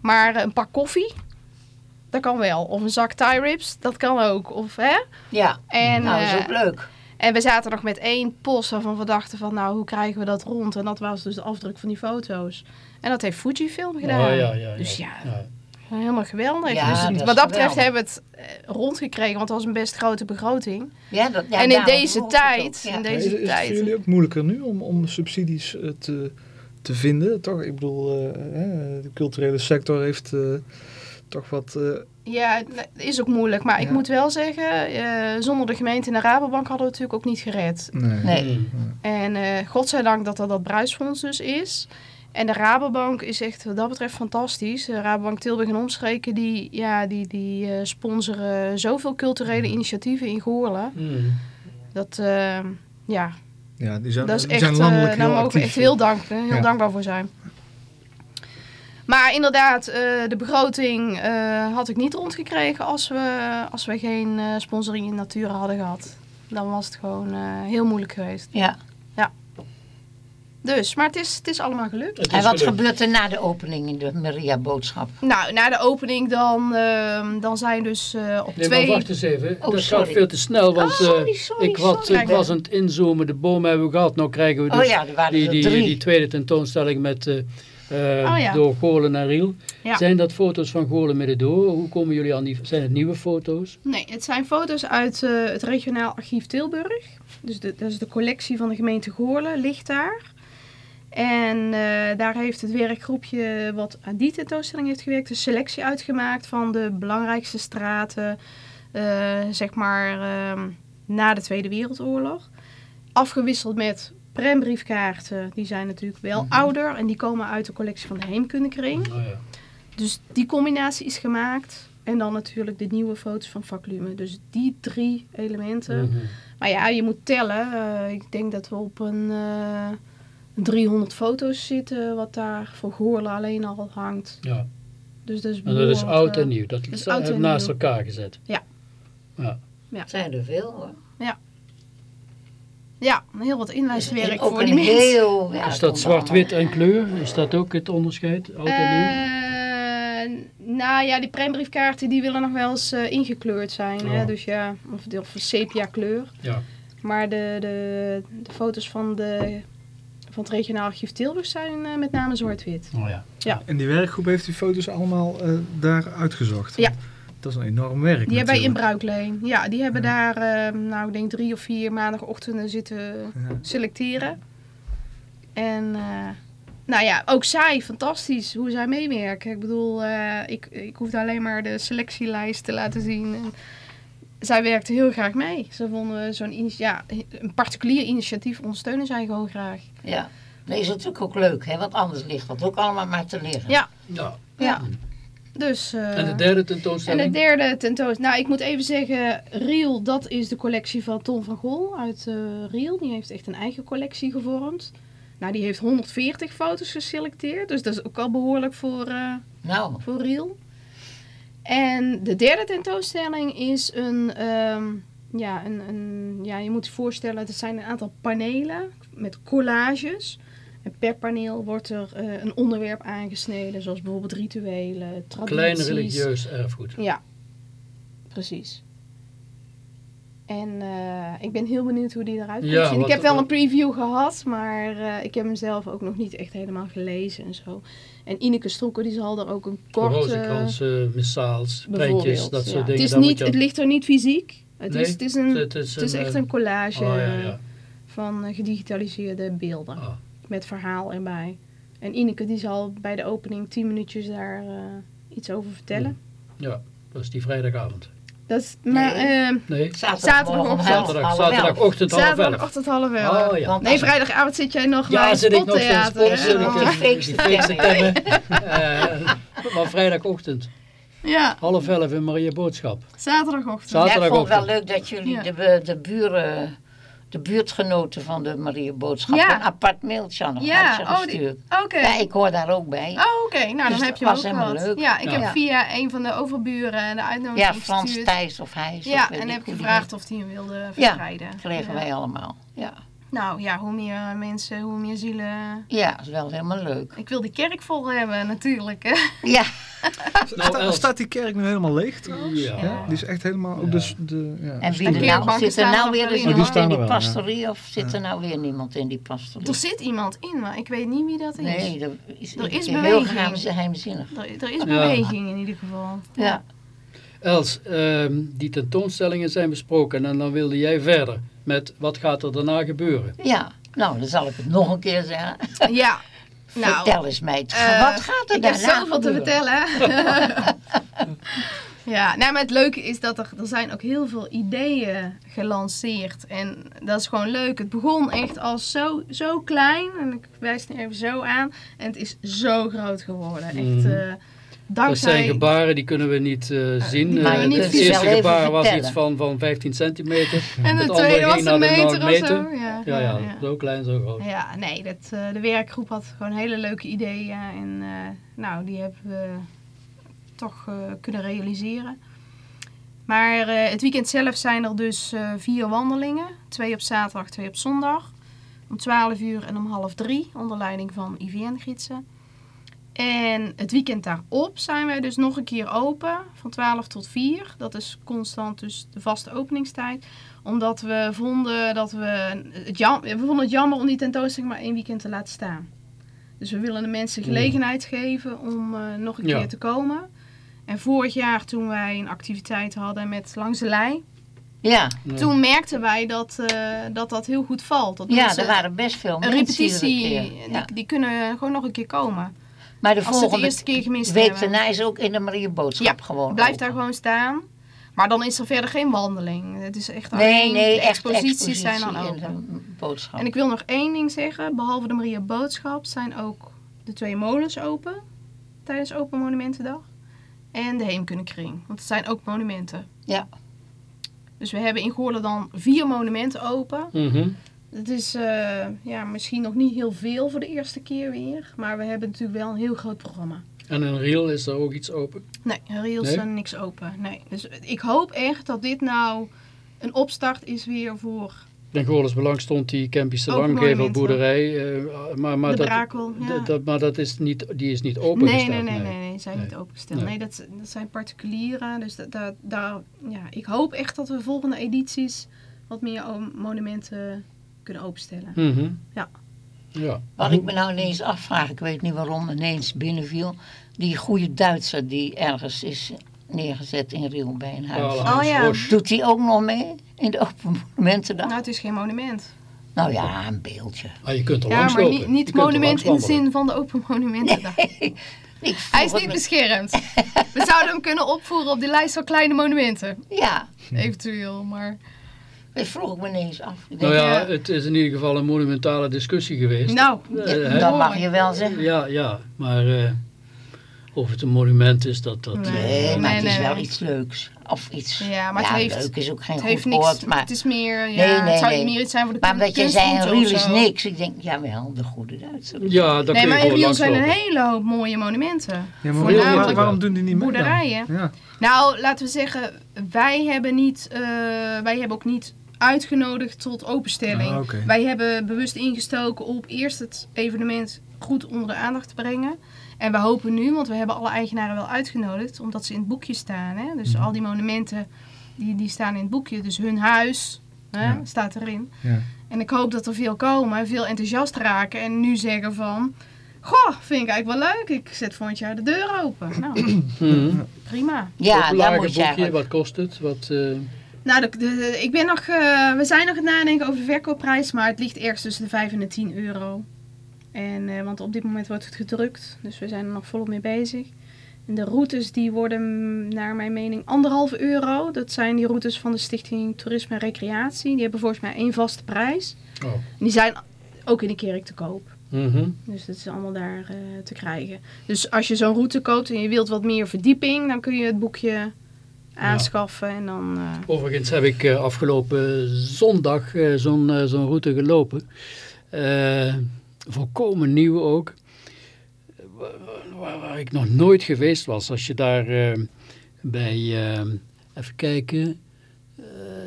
Speaker 3: Maar een pak koffie, dat kan wel. Of een zak tie rips, dat kan ook. Of, hè?
Speaker 2: Ja,
Speaker 3: En,
Speaker 2: nou, dat is
Speaker 3: eh,
Speaker 2: ook leuk.
Speaker 3: en we zaten nog met één post waarvan we dachten van, nou, hoe krijgen we dat rond? En dat was dus de afdruk van die foto's. En dat heeft Fujifilm gedaan.
Speaker 1: Oh, ja, ja, ja.
Speaker 3: Dus ja,
Speaker 1: ja.
Speaker 3: Helemaal geweldig.
Speaker 2: Ja,
Speaker 3: dus
Speaker 2: dat
Speaker 3: wat dat betreft
Speaker 2: geweldig.
Speaker 3: hebben we het eh, rondgekregen, want het was een best grote begroting.
Speaker 2: Ja, dat, ja,
Speaker 3: en in deze tijd,
Speaker 2: ook, ja.
Speaker 3: in deze
Speaker 4: is, is het
Speaker 3: tijd.
Speaker 4: voor jullie ook moeilijker nu om, om subsidies eh, te, te vinden? Toch? Ik bedoel, eh, hè, de culturele sector heeft eh, toch wat... eh,
Speaker 3: Ja, het is ook moeilijk. Maar ik moet wel zeggen, eh, zonder de gemeente en de Rabobank hadden we het natuurlijk ook niet gered.
Speaker 4: nee.
Speaker 2: Nee.
Speaker 1: Mm.
Speaker 3: En godzijdank dat er dat bruisfonds dus is. En de Rabobank is echt wat dat betreft fantastisch. De Rabobank Tilburg en Omstreken, die, ja, die, die eh, sponsoren zoveel culturele initiatieven in Goorlen.
Speaker 1: Mm.
Speaker 3: Dat, eh, ja,
Speaker 4: Ja, die zijn,
Speaker 3: dat is
Speaker 4: die
Speaker 3: echt,
Speaker 4: zijn
Speaker 3: eh,
Speaker 4: landelijk
Speaker 3: daar
Speaker 4: heel
Speaker 3: mogen we echt heel, dank, heel
Speaker 4: Ja.
Speaker 3: dankbaar voor zijn. Maar inderdaad, eh, de begroting eh, had ik niet rondgekregen als we, als we geen eh, sponsoring in Natura hadden gehad. Dan was het gewoon eh, heel moeilijk geweest.
Speaker 2: Ja.
Speaker 3: Dus, maar het is, het is allemaal gelukt.
Speaker 1: Het
Speaker 2: En wat
Speaker 1: gelukt.
Speaker 2: gebeurt er na de opening in de Maria Boodschap?
Speaker 3: Nou, na de opening dan, ehm, dan zijn dus eh, op
Speaker 1: Nee,
Speaker 3: twee...
Speaker 1: maar wacht eens even.
Speaker 2: Oh,
Speaker 1: dat
Speaker 2: sorry.
Speaker 1: gaat veel te snel, want
Speaker 2: Oh, sorry,
Speaker 1: eh,
Speaker 2: sorry,
Speaker 1: ik, wat,
Speaker 2: sorry.
Speaker 1: ik was aan het inzoomen, de bomen hebben we gehad. Nou krijgen we dus
Speaker 2: Oh ja, waren
Speaker 1: die,
Speaker 2: er
Speaker 1: die,
Speaker 2: drie.
Speaker 1: die tweede tentoonstelling met, eh,
Speaker 3: Oh ja.
Speaker 1: door Goorlen en Riel.
Speaker 3: Ja.
Speaker 1: Zijn dat foto's van Goorlen middendoor? Hoe komen jullie aan die, zijn het nieuwe foto's?
Speaker 3: Nee, het zijn foto's uit eh, het regionaal archief Tilburg. Dus de, dat is de collectie van de gemeente Goorlen, ligt daar. En eh, daar heeft het werkgroepje wat aan die tentoonstelling heeft gewerkt... een selectie uitgemaakt van de belangrijkste straten... eh, zeg maar ehm, na de Tweede Wereldoorlog. Afgewisseld met prembriefkaarten, die zijn natuurlijk wel ouder... en die komen uit de collectie van de Heemkundekring.
Speaker 1: Oh, ja.
Speaker 3: Dus die combinatie is gemaakt. En dan natuurlijk de nieuwe foto's van Vaklume. Dus die drie elementen.
Speaker 1: Mhm.
Speaker 3: Maar ja, je moet tellen. Eh, ik denk dat we op een 300 foto's zitten. Wat daar voor Goorlen alleen al hangt.
Speaker 1: ja.
Speaker 3: Dus dat is
Speaker 1: En dat is oud
Speaker 3: eh,
Speaker 1: en nieuw. Dat,
Speaker 3: is
Speaker 1: is
Speaker 3: oud en
Speaker 1: naast
Speaker 3: nieuw.
Speaker 1: elkaar gezet.
Speaker 3: Ja.
Speaker 1: ja.
Speaker 2: zijn er veel hoor.
Speaker 3: Ja, heel wat inwijswerk
Speaker 2: ook
Speaker 3: voor
Speaker 2: een
Speaker 3: die mensen.
Speaker 2: heel... Ja,
Speaker 1: Is dat zwart-wit en kleur? Is dat ook het onderscheid? Oud en nieuw?
Speaker 3: Eh, nou ja, die prembriefkaarten die willen nog wel eens eh, ingekleurd zijn. Hè?
Speaker 1: Oh.
Speaker 3: Dus ja, of, of sepia kleur.
Speaker 1: Ja.
Speaker 3: Maar de, de, de foto's van, de, van het regionaal archief Tilburg zijn eh, met name zwart-wit.
Speaker 1: Oh ja.
Speaker 4: En die werkgroep heeft die foto's allemaal eh, daar uitgezocht?
Speaker 3: Ja.
Speaker 4: Dat is een enorm werk
Speaker 3: Die hebben wij in
Speaker 4: natuurlijk.
Speaker 3: Bruikleen. Ja, die hebben
Speaker 4: Ja.
Speaker 3: daar, eh, nou ik denk drie of vier maandagochtenden zitten
Speaker 4: Ja.
Speaker 3: selecteren. En eh, nou ja, ook zij, fantastisch hoe zij meewerken. Ik bedoel, eh, ik, ik hoefde alleen maar de selectielijst te laten zien. En zij werkte heel graag mee. Ze vonden zo'n ja, een particulier initiatief ondersteunen zij gewoon graag.
Speaker 2: Ja. Nee, is natuurlijk ook leuk, hè? want anders ligt dat ook allemaal maar te liggen.
Speaker 3: Ja,
Speaker 1: ja.
Speaker 3: ja. Dus, eh,
Speaker 1: En de derde
Speaker 3: En
Speaker 1: tentoonstelling?
Speaker 3: de derde tentoonstelling. Nou, ik moet even zeggen, Riel, dat is de collectie van Ton van Gol uit eh Riel. Die heeft echt een eigen collectie gevormd. Nou, die heeft 140 foto's geselecteerd. Dus dat is ook al behoorlijk voor, eh,
Speaker 2: Nou,
Speaker 3: voor Riel. En de derde tentoonstelling is een, ehm, ja, een, een, ja, je moet je voorstellen, het zijn een aantal panelen met collages. En per paneel wordt er eh, een onderwerp aangesneden, zoals bijvoorbeeld rituelen, tradities.
Speaker 1: Klein religieus erfgoed.
Speaker 3: Ja, precies. En eh, ik ben heel benieuwd hoe die eruit komt
Speaker 1: Ja,
Speaker 3: zien. Ik heb wel
Speaker 1: wat-
Speaker 3: een preview gehad, maar eh, ik heb hem zelf ook nog niet echt helemaal gelezen en zo. En Ineke Stroeker die zal er ook een korte...
Speaker 1: Rozenkransen, missaals, prentjes, dat soort
Speaker 2: ja.
Speaker 1: dingen.
Speaker 3: Het, is niet, het ligt er niet fysiek. Het,
Speaker 1: Nee,
Speaker 3: is, het, is, een,
Speaker 1: het is
Speaker 3: het is
Speaker 1: een,
Speaker 3: echt
Speaker 1: eh,
Speaker 3: een collage
Speaker 1: oh, ja,
Speaker 3: van eh, gedigitaliseerde beelden.
Speaker 1: Ah,
Speaker 3: Met verhaal erbij. En Ineke die zal bij de opening 10 minuutjes daar eh, iets over vertellen.
Speaker 1: ja, dat is die vrijdagavond.
Speaker 3: Dat is, maar
Speaker 2: Nee.
Speaker 3: eh,
Speaker 1: Nee,
Speaker 2: half-
Speaker 1: zaterdag,
Speaker 2: half elf.
Speaker 1: zaterdagochtend half elf.
Speaker 3: zaterdagochtend half elf.
Speaker 1: Oh ja.
Speaker 3: Nee, vrijdagavond zit jij nog
Speaker 1: Ja,
Speaker 3: bij
Speaker 1: zit ik nog steeds
Speaker 2: temmen.
Speaker 1: temmen. [laughs] Eh, Maar vrijdagochtend,
Speaker 3: Ja,
Speaker 1: half elf in Maria Boodschap.
Speaker 3: zaterdagochtend.
Speaker 1: Zaterdag.
Speaker 2: Ja, ik vond het wel
Speaker 1: Zaterdagochtend.
Speaker 2: leuk dat jullie
Speaker 3: Ja.
Speaker 2: de, de buren, de buurtgenoten van de Maria Boodschap
Speaker 3: Ja.
Speaker 2: een apart mailtje aan
Speaker 3: Ja,
Speaker 2: ja,
Speaker 3: oh,
Speaker 2: gestuurd.
Speaker 3: Oké.
Speaker 2: Ja, ik hoor daar ook bij.
Speaker 3: Oh, oké. Nou, dan
Speaker 2: Dus
Speaker 3: heb je ook
Speaker 2: helemaal leuk.
Speaker 3: Ja, ik
Speaker 1: Ja.
Speaker 3: heb via een van de overburen de uitnodiging
Speaker 2: ja, Frans. Thijs of Hijs.
Speaker 3: Ja,
Speaker 2: of
Speaker 3: en heb ik gevraagd of hij hem wilde
Speaker 2: Ja,
Speaker 3: verspreiden.
Speaker 2: heet. kregen
Speaker 3: Ja.
Speaker 2: wij allemaal. Ja.
Speaker 3: Nou ja, hoe meer mensen, hoe meer zielen.
Speaker 2: ja, dat is wel helemaal leuk.
Speaker 3: Ik wil die kerk vol hebben natuurlijk. Hè.
Speaker 2: Ja,
Speaker 1: Nou, [laughs]
Speaker 4: Sta- staat die kerk nu helemaal leeg trouwens?
Speaker 1: Ja.
Speaker 4: Ja, die is echt helemaal...
Speaker 1: Ja.
Speaker 4: Dus de, ja,
Speaker 2: en
Speaker 4: dus
Speaker 2: wie
Speaker 3: de
Speaker 2: er nou, zit er nou
Speaker 3: er
Speaker 2: weer eens iemand in die
Speaker 4: er wel,
Speaker 2: pastorie of zit er nou weer niemand in die pastorie?
Speaker 3: Er zit iemand in, maar ik weet niet wie dat is.
Speaker 2: Nee, er is,
Speaker 3: Er is
Speaker 2: heel
Speaker 3: beweging.
Speaker 2: geheim- geheimzinnig.
Speaker 3: Er, er is
Speaker 1: Ja.
Speaker 3: beweging in ieder geval.
Speaker 2: Ja.
Speaker 1: Els, ehm, die tentoonstellingen zijn besproken en dan wilde jij verder met wat gaat er daarna gebeuren.
Speaker 2: ja, nou dan zal ik het nog een keer zeggen. [laughs]
Speaker 3: Ja. [laughs] Nou,
Speaker 2: Vertel eens meid,
Speaker 3: eh,
Speaker 2: wat gaat er
Speaker 3: ik heb
Speaker 2: daarna
Speaker 3: zoveel te vertellen. [laughs] ja, nou, maar het leuke is dat er, er zijn ook heel veel ideeën gelanceerd. En dat is gewoon leuk. Het begon echt als zo, zo klein. En ik wijs het nu even zo aan. En het is zo groot geworden. Echt
Speaker 1: Mhm.
Speaker 3: Eh
Speaker 1: Dat zijn gebaren, die kunnen we niet eh, zien. Eh,
Speaker 3: we niet
Speaker 1: het
Speaker 3: zien.
Speaker 1: eerste gebaar was iets van, van 15 centimeter. [laughs]
Speaker 3: en
Speaker 1: het
Speaker 3: de tweede was een meter of zo. Ja,
Speaker 1: Ja, ja,
Speaker 3: ja.
Speaker 1: zo klein, zo groot.
Speaker 3: Ja, nee, dat, eh, de werkgroep had gewoon hele leuke ideeën. En eh, nou, die hebben we toch eh, kunnen realiseren. Maar eh, het weekend zelf zijn er dus eh, vier wandelingen. Twee op zaterdag, twee op zondag. Om 12 uur en om half drie, onder leiding van IVN-gidsen. En het weekend daarop zijn wij dus nog een keer open, van 12 tot 4. Dat is constant dus de vaste openingstijd. Omdat we vonden dat we... Het jam, we vonden het jammer om die tentoonstelling maar één weekend te laten staan. Dus we willen de mensen gelegenheid geven om eh, nog een
Speaker 1: Ja.
Speaker 3: keer te komen. En vorig jaar toen wij een activiteit hadden met Langs de Lei...
Speaker 2: Ja.
Speaker 3: Toen merkten wij dat, eh, dat dat heel goed valt. Dat
Speaker 2: ja er waren best veel
Speaker 3: een
Speaker 2: mensen
Speaker 3: repetitie,
Speaker 2: keer. Ja.
Speaker 3: die, die kunnen gewoon nog een keer komen.
Speaker 2: Maar de
Speaker 3: Als ze het de
Speaker 2: volgende
Speaker 3: eerste keer gemist
Speaker 2: week
Speaker 3: hebben.
Speaker 2: daarna is ook in de Maria Boodschap gewoon
Speaker 3: Blijf
Speaker 2: open.
Speaker 3: daar gewoon staan. Maar dan is er verder geen wandeling. Het is echt
Speaker 2: Nee,
Speaker 3: alleen
Speaker 2: nee,
Speaker 3: de
Speaker 2: echt
Speaker 3: exposities zijn dan open.
Speaker 2: de boodschap.
Speaker 3: En ik wil nog één ding zeggen. Behalve de Maria Boodschap zijn ook de twee molens open. Tijdens Open Monumentendag. En de Heemkundekring. Want het zijn ook monumenten.
Speaker 2: Ja.
Speaker 3: Dus we hebben in Goorlen dan vier monumenten open.
Speaker 1: Mhm.
Speaker 3: Het is eh, ja, misschien nog niet heel veel voor de eerste keer weer. Maar we hebben natuurlijk wel een heel groot programma.
Speaker 1: En in Riel is er ook iets open.
Speaker 3: Nee, reels
Speaker 1: Nee?
Speaker 3: zijn niks open. Nee. Dus ik hoop echt dat dit nou een opstart is weer voor
Speaker 1: In Goorles Belang stond die Campische Langgevelboerderij. eh, maar, maar,
Speaker 3: de
Speaker 1: dat,
Speaker 3: Brakel. Ja.
Speaker 1: dat, dat- maar dat is niet, die is niet
Speaker 3: nee,
Speaker 1: opengesteld.
Speaker 3: nee, nee, nee, nee, die zijn
Speaker 1: Nee.
Speaker 3: niet opengesteld.
Speaker 1: Nee.
Speaker 3: Nee, dat, dat zijn particulieren. Dus dat, dat, daar, ja, ik hoop echt dat we volgende edities wat meer monumenten kunnen openstellen.
Speaker 1: Mhm.
Speaker 3: Ja.
Speaker 1: Ja.
Speaker 2: Wat ik me nou ineens afvraag, ik weet niet waarom ineens binnenviel. Die goede Duitser die ergens is neergezet in Riel bij een huis.
Speaker 1: Karl-Heinz
Speaker 3: Oh ja.
Speaker 2: Doet hij ook nog mee in de open monumentendag?
Speaker 3: Nou, het is geen monument.
Speaker 2: Nou ja, een beeldje.
Speaker 1: Ah, je kunt er
Speaker 3: Ja,
Speaker 1: langs
Speaker 3: maar
Speaker 1: lopen.
Speaker 3: niet, niet monument in de zin van de Open Monumentendag.
Speaker 2: Ik
Speaker 3: Hij is niet beschermd. We zouden hem kunnen opvoeren op die lijst van kleine monumenten.
Speaker 2: Ja,
Speaker 3: Eventueel, maar...
Speaker 2: dat vroeg ik me ineens af. Ik
Speaker 1: Nou
Speaker 2: denk,
Speaker 1: ja, het is in ieder geval een monumentale discussie geweest.
Speaker 3: Nou,
Speaker 1: Eh,
Speaker 2: dat mag je wel zeggen.
Speaker 1: Ja, ja, maar eh, of het een monument is, dat... dat
Speaker 3: Nee.
Speaker 2: Nee, maar
Speaker 3: Nee,
Speaker 2: het is
Speaker 3: nee,
Speaker 2: wel iets leuks. Of iets.
Speaker 3: Ja, maar het heeft-
Speaker 2: leuk is ook geen
Speaker 3: het
Speaker 2: goed
Speaker 3: heeft niks...
Speaker 2: woord. Maar,
Speaker 3: Het is meer... Ja,
Speaker 2: Nee, nee,
Speaker 3: het zou
Speaker 2: nee.
Speaker 3: meer iets zijn voor de
Speaker 2: maar omdat je zei, een Riel is niks. Ik denk, jawel, de goede Duitser.
Speaker 1: ja, daar
Speaker 3: Nee,
Speaker 1: kun je
Speaker 3: maar in Riel zijn een hele hoop mooie monumenten.
Speaker 4: Ja, maar
Speaker 3: Voornamelijk
Speaker 4: waarom, waarom doen die niet mee dan?
Speaker 3: boerderijen.
Speaker 4: Ja.
Speaker 3: Nou, laten we zeggen, wij hebben, niet, eh, wij hebben ook niet uitgenodigd tot openstelling.
Speaker 4: Ah.
Speaker 3: Wij hebben bewust ingestoken op eerst het evenement goed onder de aandacht te brengen. En we hopen nu, want we hebben alle eigenaren wel uitgenodigd, omdat ze in het boekje staan. Hè? Dus
Speaker 4: Mhm.
Speaker 3: al die monumenten die, die staan in het boekje. Dus hun huis hè,
Speaker 4: Ja.
Speaker 3: staat erin.
Speaker 4: Ja.
Speaker 3: En ik hoop dat er veel komen, veel enthousiast raken en nu zeggen van... Goh, vind ik eigenlijk wel leuk. Ik zet volgend jaar de deur open. Nou, [clears throat]
Speaker 1: Mhm.
Speaker 3: prima.
Speaker 2: Ja, daar
Speaker 1: Oplagen
Speaker 2: moet je
Speaker 1: boekje,
Speaker 2: eigenlijk...
Speaker 1: wat kost het? Wat, eh,
Speaker 3: Nou, de, de- ik ben nog, eh, we zijn nog aan het nadenken over de verkoopprijs, maar het ligt ergens tussen de 5 en de 10 euro. En, eh, want op dit moment wordt het gedrukt, dus we zijn er nog volop mee bezig. En de routes die worden, mm, naar mijn mening, anderhalve euro. Dat zijn die routes van de Stichting Toerisme en Recreatie. Die hebben volgens mij één vaste prijs.
Speaker 1: oh.
Speaker 3: En die zijn ook in de kerk te koop.
Speaker 1: Mhm.
Speaker 3: Dus dat is allemaal daar eh, te krijgen. Dus als je zo'n route koopt en je wilt wat meer verdieping, dan kun je het boekje aanschaffen en dan... eh,
Speaker 1: Overigens heb ik eh, afgelopen zondag eh, zo'n zo'n route gelopen. Volkomen nieuw ook. Waar, waar- ik nog nooit geweest was. Als je daar bij, even kijken,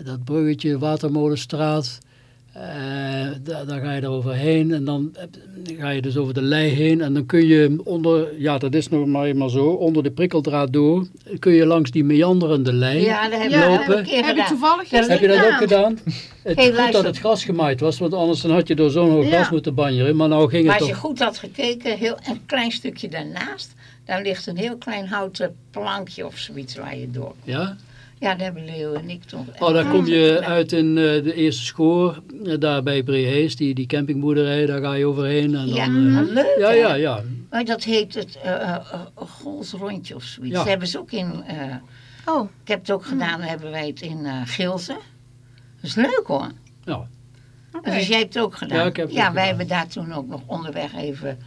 Speaker 1: dat bruggetje Watermolenstraat. Eh, daar, daar ga je er overheen en dan heb- ga je dus over de lei heen en dan kun je onder, ja dat is nog maar eenmaal zo, onder de prikkeldraad door, kun je langs die meanderende lei.
Speaker 2: Ja, dat heb
Speaker 3: Ja,
Speaker 2: ik
Speaker 3: dat
Speaker 2: ook
Speaker 1: heb
Speaker 2: een keer
Speaker 3: heb ik
Speaker 2: gedaan.
Speaker 3: toevallig
Speaker 1: Heb je dat ook
Speaker 3: gedaan.
Speaker 1: Het
Speaker 2: Hey,
Speaker 1: goed dat het gras gemaaid was, want anders dan had je door zo'n hoog
Speaker 3: Ja.
Speaker 1: gras moeten banjeren. Maar nou ging
Speaker 2: Maar
Speaker 1: het
Speaker 2: als je goed had gekeken, heel, een klein stukje daarnaast, daar ligt een heel klein houten plankje of zoiets waar je door.
Speaker 1: Ja?
Speaker 2: Ja, daar hebben Leo en ik toen.
Speaker 1: Oh, daar kom je uit in eh, de eerste schoor, eh, daar bij Brehees, die, die campingboerderij, daar ga je overheen. En dan,
Speaker 2: Ja,
Speaker 1: eh,
Speaker 2: wat leuk.
Speaker 1: ja,
Speaker 2: hè?
Speaker 1: ja, ja.
Speaker 2: Maar dat heet het eh eh, eh, Gols rondje of zoiets.
Speaker 1: Ja.
Speaker 2: Dat hebben ze ook in. eh,
Speaker 3: Oh,
Speaker 2: ik heb het ook gedaan, hebben wij het in eh Gilze. Dat is leuk hoor.
Speaker 1: ja.
Speaker 2: Dus jij hebt het ook gedaan.
Speaker 1: Ja, ik heb het
Speaker 2: ja
Speaker 1: ook
Speaker 2: wij
Speaker 1: gedaan.
Speaker 2: hebben daar toen ook nog onderweg even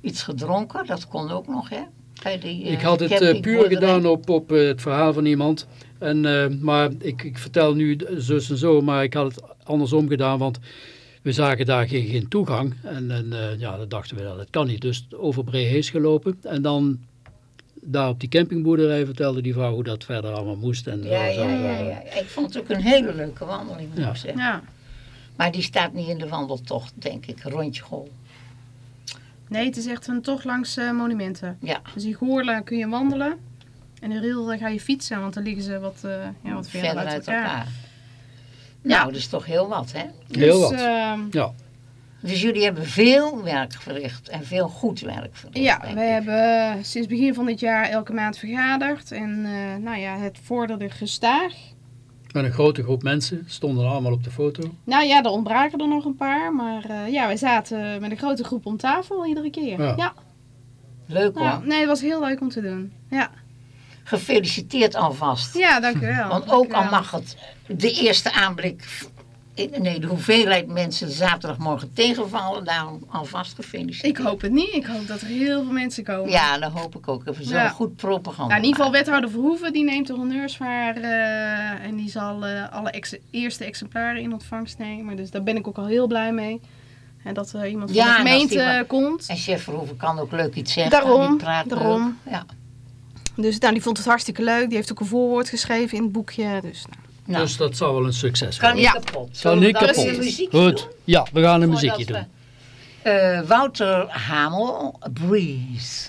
Speaker 2: iets gedronken. Dat kon ook nog, hè? Bij die, eh,
Speaker 1: Ik had het eh, puur gedaan op, op eh, het verhaal van iemand. En, eh, maar ik, ik vertel nu zus en zo, maar ik had het andersom gedaan, want we zagen daar geen, geen toegang. En, en eh, ja, dan dachten we, dat dat kan niet. Dus over Brehees gelopen. En dan daar op die campingboerderij vertelde die vrouw hoe dat verder allemaal moest. En zo,
Speaker 2: Ja,
Speaker 1: zo,
Speaker 2: ja, ja,
Speaker 1: eh,
Speaker 2: ja. Ik vond het ook een hele leuke wandeling, moet
Speaker 1: Ja.
Speaker 2: ik zeggen.
Speaker 3: Ja.
Speaker 2: Maar die staat niet in de wandeltocht, denk ik. Rondje Gol.
Speaker 3: Nee, het is echt een tocht langs eh, monumenten.
Speaker 2: Ja,
Speaker 3: Dus in Goorlen kun je wandelen. En in Riel ga je fietsen, want dan liggen ze wat, eh, ja, wat verder,
Speaker 2: verder
Speaker 3: uit
Speaker 2: uit
Speaker 3: elkaar.
Speaker 2: elkaar. Nou, dat is toch heel wat, hè?
Speaker 1: Heel
Speaker 3: dus,
Speaker 1: wat.
Speaker 3: ehm,
Speaker 1: Ja,
Speaker 2: Dus jullie hebben veel werk verricht en veel goed werk verricht.
Speaker 3: ja, we hebben eh, sinds begin van dit jaar elke maand vergaderd. En eh, nou ja, het vorderde gestaag.
Speaker 1: met een grote groep mensen, stonden allemaal op de foto.
Speaker 3: Nou ja, er ontbraken er nog een paar. Maar eh, ja, wij zaten met een grote groep om tafel iedere keer.
Speaker 1: Ja.
Speaker 3: Ja,
Speaker 2: Leuk hoor.
Speaker 3: ja. nee, het was heel leuk om te doen. Ja,
Speaker 2: Gefeliciteerd alvast.
Speaker 3: ja dank u wel.
Speaker 2: Want ook al mag het de eerste aanblik, nee, de hoeveelheid mensen zaterdagmorgen tegenvallen, daarom alvast gefeliciteerd.
Speaker 3: Ik hoop het niet. Ik hoop dat er heel veel mensen komen.
Speaker 2: Ja, dat hoop ik ook. Even zo
Speaker 3: Ja.
Speaker 2: goed propaganda.
Speaker 3: Nou, in ieder geval wethouder Verhoeven, die neemt de honneurs waar. eh, en die zal eh, alle ex- eerste exemplaren in ontvangst nemen. Dus daar ben ik ook al heel blij mee. En dat er iemand van
Speaker 2: Ja,
Speaker 3: de gemeente komt.
Speaker 2: En chef Verhoeven kan ook leuk iets zeggen.
Speaker 3: Daarom,
Speaker 2: die praat
Speaker 3: daarom.
Speaker 2: leuk. Ja.
Speaker 3: Dus nou, die vond het hartstikke leuk. Die heeft ook een voorwoord geschreven in het boekje. Dus, nou.
Speaker 2: Nou,
Speaker 1: Dus dat zou wel een succes
Speaker 2: kan
Speaker 1: worden.
Speaker 2: niet
Speaker 3: Ja.
Speaker 2: kapot.
Speaker 1: Kan niet
Speaker 2: we
Speaker 1: kapot. Goed, ja, we gaan een muziekje
Speaker 2: we-
Speaker 1: doen.
Speaker 2: Eh, Wouter Hamel, Breeze.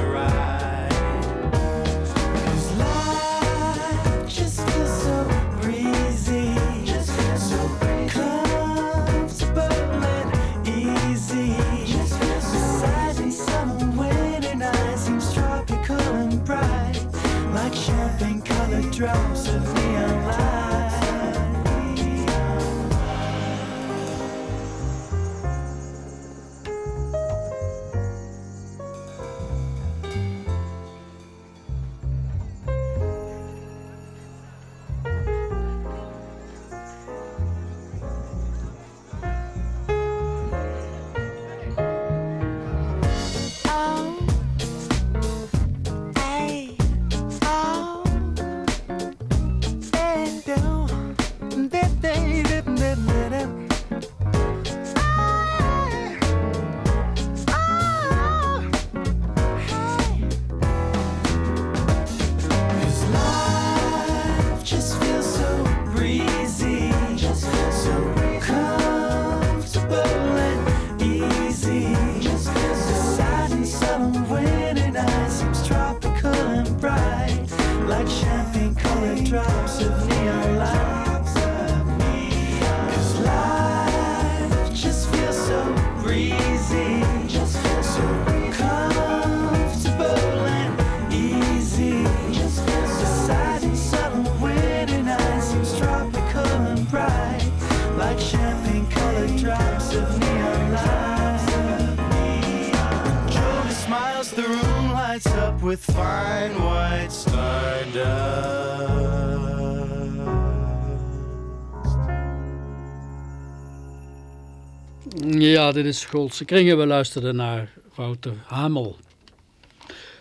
Speaker 1: Ja, dit is Schoolse Kringen. We luisterden naar Wouter Hamel.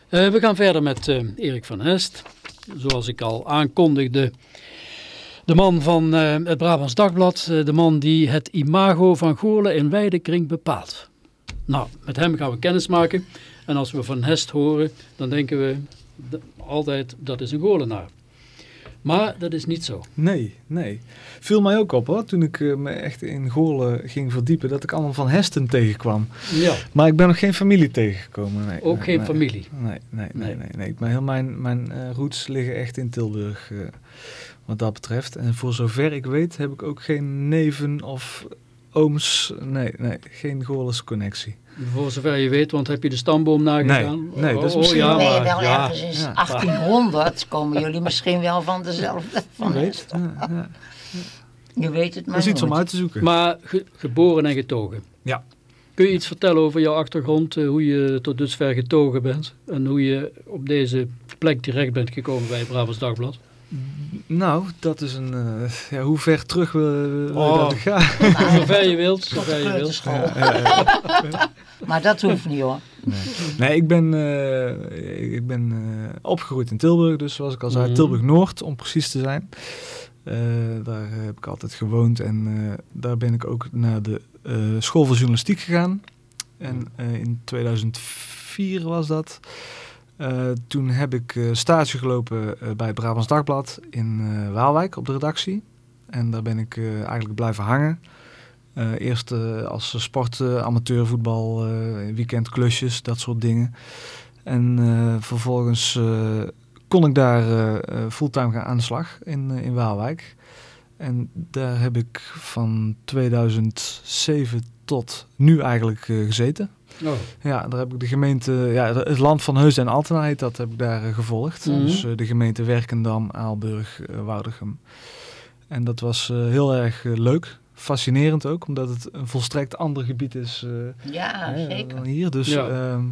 Speaker 1: Eh, we gaan verder met eh, Erik van Hest. Zoals ik al aankondigde. De man van eh, het Brabants Dagblad. de man die het imago van Goorlen in wijde kring bepaalt. Nou, met hem gaan we kennis maken. En als we van Hest horen, dan denken we altijd dat is een Goorlenaar. Maar dat is niet zo.
Speaker 4: Nee, nee. Viel mij ook op hoor, toen ik eh, me echt in Goorlen ging verdiepen, dat ik allemaal van Hesten tegenkwam.
Speaker 1: Ja,
Speaker 4: Maar ik ben nog geen familie tegengekomen. Nee,
Speaker 1: ook
Speaker 4: nee,
Speaker 1: geen
Speaker 4: nee.
Speaker 1: familie.
Speaker 4: Nee, nee, nee,
Speaker 1: Nee.
Speaker 4: nee. ben heel, mijn mijn eh, roots liggen echt in Tilburg, eh, wat dat betreft. En voor zover ik weet heb ik ook geen neven of ooms. Nee, nee, geen Goorlense connectie.
Speaker 1: Voor zover je weet, want heb je de stamboom nagegaan?
Speaker 4: Nee, nee, dat is
Speaker 1: Oh,
Speaker 4: misschien
Speaker 1: ja,
Speaker 2: je
Speaker 1: maar,
Speaker 2: wel
Speaker 1: ja.
Speaker 2: ergens in
Speaker 4: ja.
Speaker 2: 1800 komen jullie misschien wel van dezelfde van
Speaker 4: weet. Ja, ja.
Speaker 2: Je weet het maar
Speaker 4: Dat is iets om uit te zoeken.
Speaker 1: Maar ge- geboren en getogen.
Speaker 4: Ja.
Speaker 1: Kun je iets vertellen over jouw achtergrond, eh, hoe je tot dusver getogen bent en hoe je op deze plek terecht bent gekomen bij het Brabants Dagblad?
Speaker 4: Nou, dat is een... eh, ja, hoe ver terug wil, wil je
Speaker 1: Oh.
Speaker 4: dat ik ga? [laughs]
Speaker 1: zover je wilt,
Speaker 2: Tot
Speaker 1: zover je wilt. [laughs]
Speaker 2: Maar dat hoeft niet hoor.
Speaker 4: Nee, nee ik ben, eh, ik ben eh, opgegroeid in Tilburg, dus zoals ik al zei,
Speaker 1: Mhm.
Speaker 4: Tilburg-Noord om precies te zijn. Eh, daar heb ik altijd gewoond en eh, daar ben ik ook naar de eh, school voor journalistiek gegaan. En eh, in 2004 was dat. Eh, toen heb ik eh, stage gelopen eh, bij Brabants Dagblad in Waalwijk op de redactie. En daar ben ik eigenlijk blijven hangen. Eerst als sport, amateurvoetbal, eh, weekendklusjes, dat soort dingen. En vervolgens kon ik daar fulltime gaan aan de slag in, in Waalwijk. En daar heb ik van 2007 tot nu eigenlijk gezeten.
Speaker 1: Oh,
Speaker 4: Ja, daar heb ik de gemeente, ja, het land van Heus en Altena heet dat, heb ik daar eh, gevolgd.
Speaker 1: Mhm.
Speaker 4: Dus eh, de gemeente Werkendam, Aalburg, Woudegem. En dat was eh, heel erg leuk, fascinerend ook, omdat het een volstrekt ander gebied is eh,
Speaker 2: Ja, zeker.
Speaker 4: dan hier. Dus,
Speaker 1: Ja.
Speaker 4: ehm,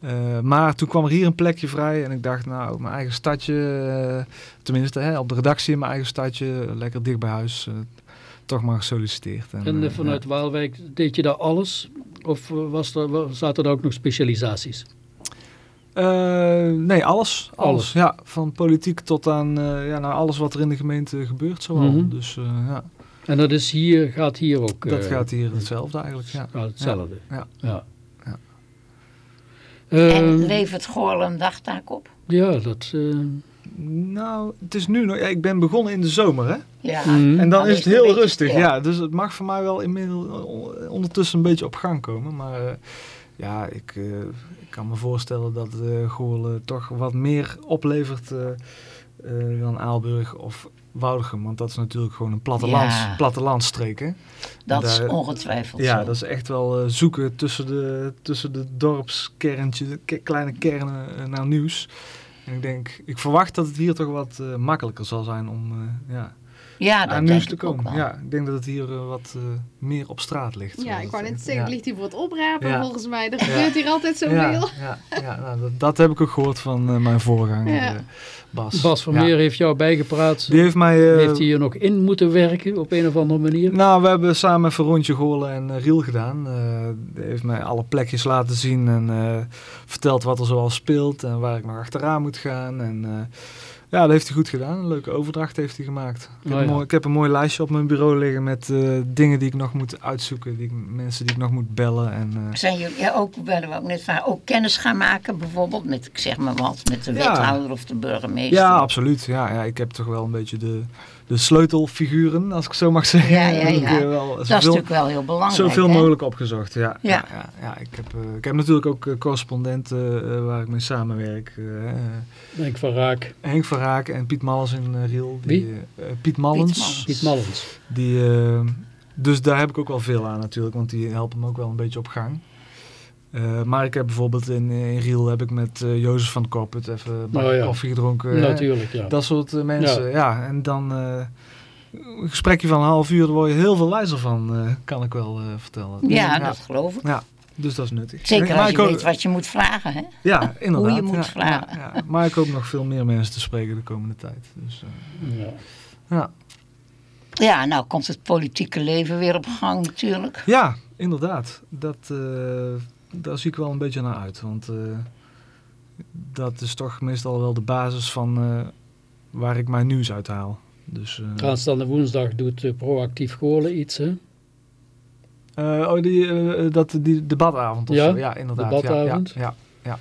Speaker 4: eh, maar toen kwam er hier een plekje vrij en ik dacht, nou, mijn eigen stadje, tenminste hè, op de redactie in mijn eigen stadje, lekker dicht bij huis. Toch maar gesolliciteerd. En,
Speaker 1: En eh,
Speaker 4: eh,
Speaker 1: vanuit Waalwijk deed je daar alles? Of eh, was er, zaten er ook nog specialisaties?
Speaker 4: Eh, nee, alles, alles.
Speaker 1: Alles.
Speaker 4: Ja, van politiek tot aan eh, ja, nou, alles wat er in de gemeente gebeurt zoal.
Speaker 1: Mhm.
Speaker 4: Dus eh, ja,
Speaker 1: En dat is hier, gaat hier ook...
Speaker 4: dat gaat hier hetzelfde eigenlijk. Ja.
Speaker 1: gaat hetzelfde.
Speaker 4: Ja.
Speaker 1: ja.
Speaker 4: Ja.
Speaker 2: En
Speaker 1: Ehm,
Speaker 2: levert Goorl een dagtaak op?
Speaker 1: ja, dat... eh,
Speaker 4: Nou, het is nu nog... Ja, ik ben begonnen in de zomer, hè?
Speaker 2: Ja.
Speaker 1: mhm.
Speaker 4: En dan
Speaker 2: Dan
Speaker 4: is het heel
Speaker 2: beetje
Speaker 4: rustig, ja. Dus het mag voor mij wel inmiddels ondertussen een beetje op gang komen. Maar eh, ja, ik, eh, ik kan me voorstellen dat eh Goorlen toch wat meer oplevert eh, eh, dan Aalburg of Woudegem. Want dat is natuurlijk gewoon een plattelands,
Speaker 2: Ja.
Speaker 4: plattelandsstreek, hè?
Speaker 2: Dat is ongetwijfeld
Speaker 4: Ja,
Speaker 2: zo.
Speaker 4: dat is echt wel eh, zoeken tussen de, tussen de dorpskerntjes, de kleine kernen eh, naar nieuws. En ik denk, ik verwacht dat het hier toch wat eh, makkelijker zal zijn om eh, ja,
Speaker 2: ja, dat
Speaker 4: aan nieuws te komen. Ja, ik denk dat het hier eh, wat eh, meer op straat ligt.
Speaker 3: Ja,
Speaker 4: zoals
Speaker 3: ik wou
Speaker 4: het
Speaker 3: net zeggen,
Speaker 4: ja.
Speaker 3: ligt hier voor het oprapen
Speaker 4: Ja.
Speaker 3: volgens mij. Er
Speaker 4: Ja.
Speaker 3: gebeurt hier altijd zoveel.
Speaker 4: Ja, ja, ja nou, dat, dat heb ik ook gehoord van eh, mijn voorganger,
Speaker 3: Ja.
Speaker 4: eh, Bas.
Speaker 1: Bas van
Speaker 4: Ja.
Speaker 1: Meer heeft jou bijgepraat.
Speaker 4: Die heeft mij... eh,
Speaker 1: heeft hij hier nog in moeten werken op een of andere manier?
Speaker 4: Nou, we hebben samen even een rondje Goorlen en eh, Riel gedaan. Eh die heeft mij alle plekjes laten zien en eh, verteld wat er zoal speelt en waar ik nog achteraan moet gaan. En eh, ja, dat heeft hij goed gedaan. Een leuke overdracht heeft hij gemaakt. Ik heb,
Speaker 1: Oh,
Speaker 4: een,
Speaker 1: ja.
Speaker 4: mooi, ik heb een mooi lijstje op mijn bureau liggen met eh, dingen die ik nog moet uitzoeken. Die ik- mensen die ik nog moet bellen. En, eh,
Speaker 2: Zijn jullie ja, ook, willen we ook net vragen, ook kennis gaan maken bijvoorbeeld met, ik zeg maar wat, met de
Speaker 4: Ja.
Speaker 2: wethouder of de burgemeester?
Speaker 4: ja, absoluut. Ja, ja, ik heb toch wel een beetje de, de sleutelfiguren, als ik zo mag zeggen.
Speaker 2: Ja, ja,
Speaker 4: Heb ik,
Speaker 2: ja.
Speaker 4: wel
Speaker 2: dat is natuurlijk wel heel belangrijk.
Speaker 4: Zoveel
Speaker 2: hè?
Speaker 4: mogelijk opgezocht, ja. ja.
Speaker 2: Ja.
Speaker 4: ja, ja, Ik, heb, eh, ik heb natuurlijk ook eh, correspondenten eh, waar ik mee samenwerk.
Speaker 1: Denk van Raak,
Speaker 4: Henk van Raak en Piet Mallens in Riel. Die,
Speaker 1: Wie?
Speaker 4: Piet Mallens.
Speaker 1: Piet Mallens.
Speaker 4: Die, dus daar heb ik ook wel veel aan natuurlijk, want die helpen me ook wel een beetje op gang. Eh, maar ik heb bijvoorbeeld in, in Riel heb ik met eh, Jozef van Koppert even
Speaker 1: Oh ja.
Speaker 4: koffie gedronken. hè.
Speaker 1: Ja.
Speaker 4: Dat soort eh, mensen, ja. En dan eh, een gesprekje van een half uur, daar word je heel veel wijzer van, eh, kan ik wel eh, vertellen.
Speaker 2: Ja, dat geloof ik.
Speaker 4: Dus dat is nuttig.
Speaker 2: Zeker
Speaker 4: Maar
Speaker 2: als
Speaker 4: ik
Speaker 2: je weet wat je moet vragen. Hè?
Speaker 4: Ja, inderdaad.
Speaker 2: je moet
Speaker 4: ja,
Speaker 2: vragen.
Speaker 4: Ja, ja. Maar ik hoop nog veel meer mensen te spreken de komende tijd. Dus, eh,
Speaker 1: ja.
Speaker 4: ja.
Speaker 2: Ja, nou komt het politieke leven weer op gang natuurlijk.
Speaker 4: ja, inderdaad. Dat, eh, daar zie ik wel een beetje naar uit. Want eh, dat is toch meestal wel de basis van eh, waar ik mijn nieuws uit haal. Dus, eh,
Speaker 1: Aanstaande woensdag doet Proactief Goorlen iets, hè?
Speaker 4: eh, oh, die, dat, die debatavond of
Speaker 1: Ja,
Speaker 4: zo. Ja, inderdaad.
Speaker 1: debatavond.
Speaker 4: Ja, ja,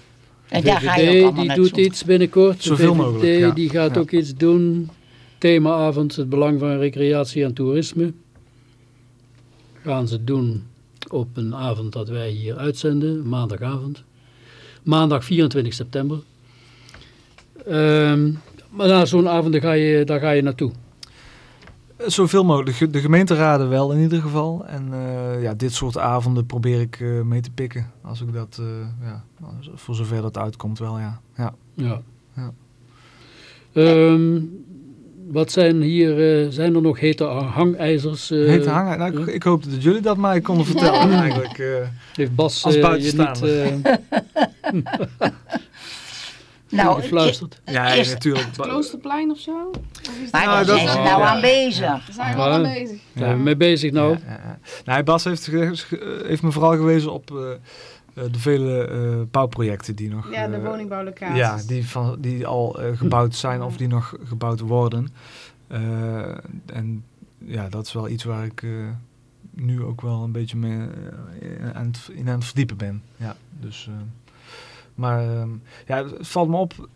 Speaker 2: En daar ga je ook allemaal
Speaker 1: die doet iets binnenkort. De
Speaker 4: Zoveel
Speaker 1: VVD
Speaker 4: mogelijk, ja.
Speaker 1: die gaat
Speaker 4: Ja.
Speaker 1: ook iets doen. Themaavond, het belang van recreatie en toerisme. Gaan ze doen op een avond dat wij hier uitzenden, maandagavond. Maandag 24 september. Ehm, maar na zo'n avond daar ga, je, daar ga je naartoe.
Speaker 4: Zoveel mogelijk. De ge- De gemeenteraden wel in ieder geval. En eh, ja, dit soort avonden probeer ik eh, mee te pikken. Als ik dat, eh, ja, voor zover dat uitkomt wel, ja. ja.
Speaker 1: Ja.
Speaker 4: Ja.
Speaker 1: Ehm, wat zijn hier, eh, zijn er nog hete hangijzers? eh,
Speaker 4: Hete hangen. Nou, ik,
Speaker 1: ja.
Speaker 4: ik hoop dat jullie dat mij konden vertellen eigenlijk. eh.
Speaker 1: Heeft Bas
Speaker 4: Als
Speaker 1: eh, je
Speaker 4: buitenstaander.
Speaker 1: niet eh [laughs] [laughs]
Speaker 2: Nou,
Speaker 1: gefluisterd?
Speaker 4: Ja,
Speaker 2: Is-
Speaker 4: natuurlijk.
Speaker 3: Kloosterplein of zo? Of is
Speaker 2: maar
Speaker 4: Nou,
Speaker 2: daar
Speaker 4: dat-
Speaker 2: zijn ze
Speaker 1: Oh,
Speaker 2: nou
Speaker 1: ja.
Speaker 2: aan bezig.
Speaker 3: Daar zijn we
Speaker 1: Ja.
Speaker 3: al aan bezig.
Speaker 1: Zijn we mee bezig nou?
Speaker 4: Ja, ja, ja. Nou, Bas heeft, heeft me vooral gewezen op de vele eh, bouwprojecten die nog...
Speaker 3: Ja, de
Speaker 4: eh,
Speaker 3: woningbouwlocaties.
Speaker 4: Ja, die, van, die al eh, gebouwd zijn of die nog gebouwd worden. Eh, en ja, dat is wel iets waar ik eh, nu ook wel een beetje mee, eh, aan het, in aan het verdiepen ben. Ja, dus, eh, maar ehm, ja, het valt me op.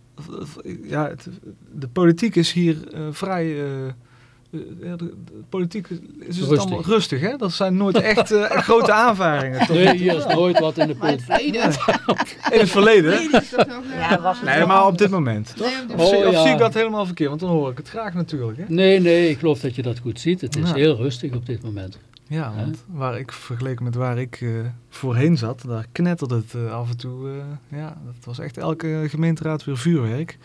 Speaker 4: Ja, het, de politiek is hier eh, vrij. Eh, ja, de, de politiek is het
Speaker 1: Rustig.
Speaker 4: allemaal rustig, hè? Dat zijn nooit echt eh, grote aanvaringen. toch?
Speaker 1: Nee, hier is nooit wat in de
Speaker 3: het
Speaker 1: politiek.
Speaker 3: verleden.
Speaker 4: In het verleden.
Speaker 3: Nee, toch
Speaker 2: Ja, was het
Speaker 4: Nee,
Speaker 2: wel
Speaker 4: maar op dit moment.
Speaker 3: Nee, dit
Speaker 4: Of, zie,
Speaker 1: Oh,
Speaker 4: of
Speaker 1: ja.
Speaker 4: zie ik dat helemaal verkeerd? Want dan hoor ik het graag natuurlijk. Hè?
Speaker 1: Nee, nee, ik geloof dat je dat goed ziet. Het is
Speaker 4: Ja.
Speaker 1: heel rustig op dit moment.
Speaker 4: Ja, want waar ik vergeleken met waar ik eh, voorheen zat, daar knetterde het af en toe. eh, ja, dat was echt elke gemeenteraad weer vuurwerk.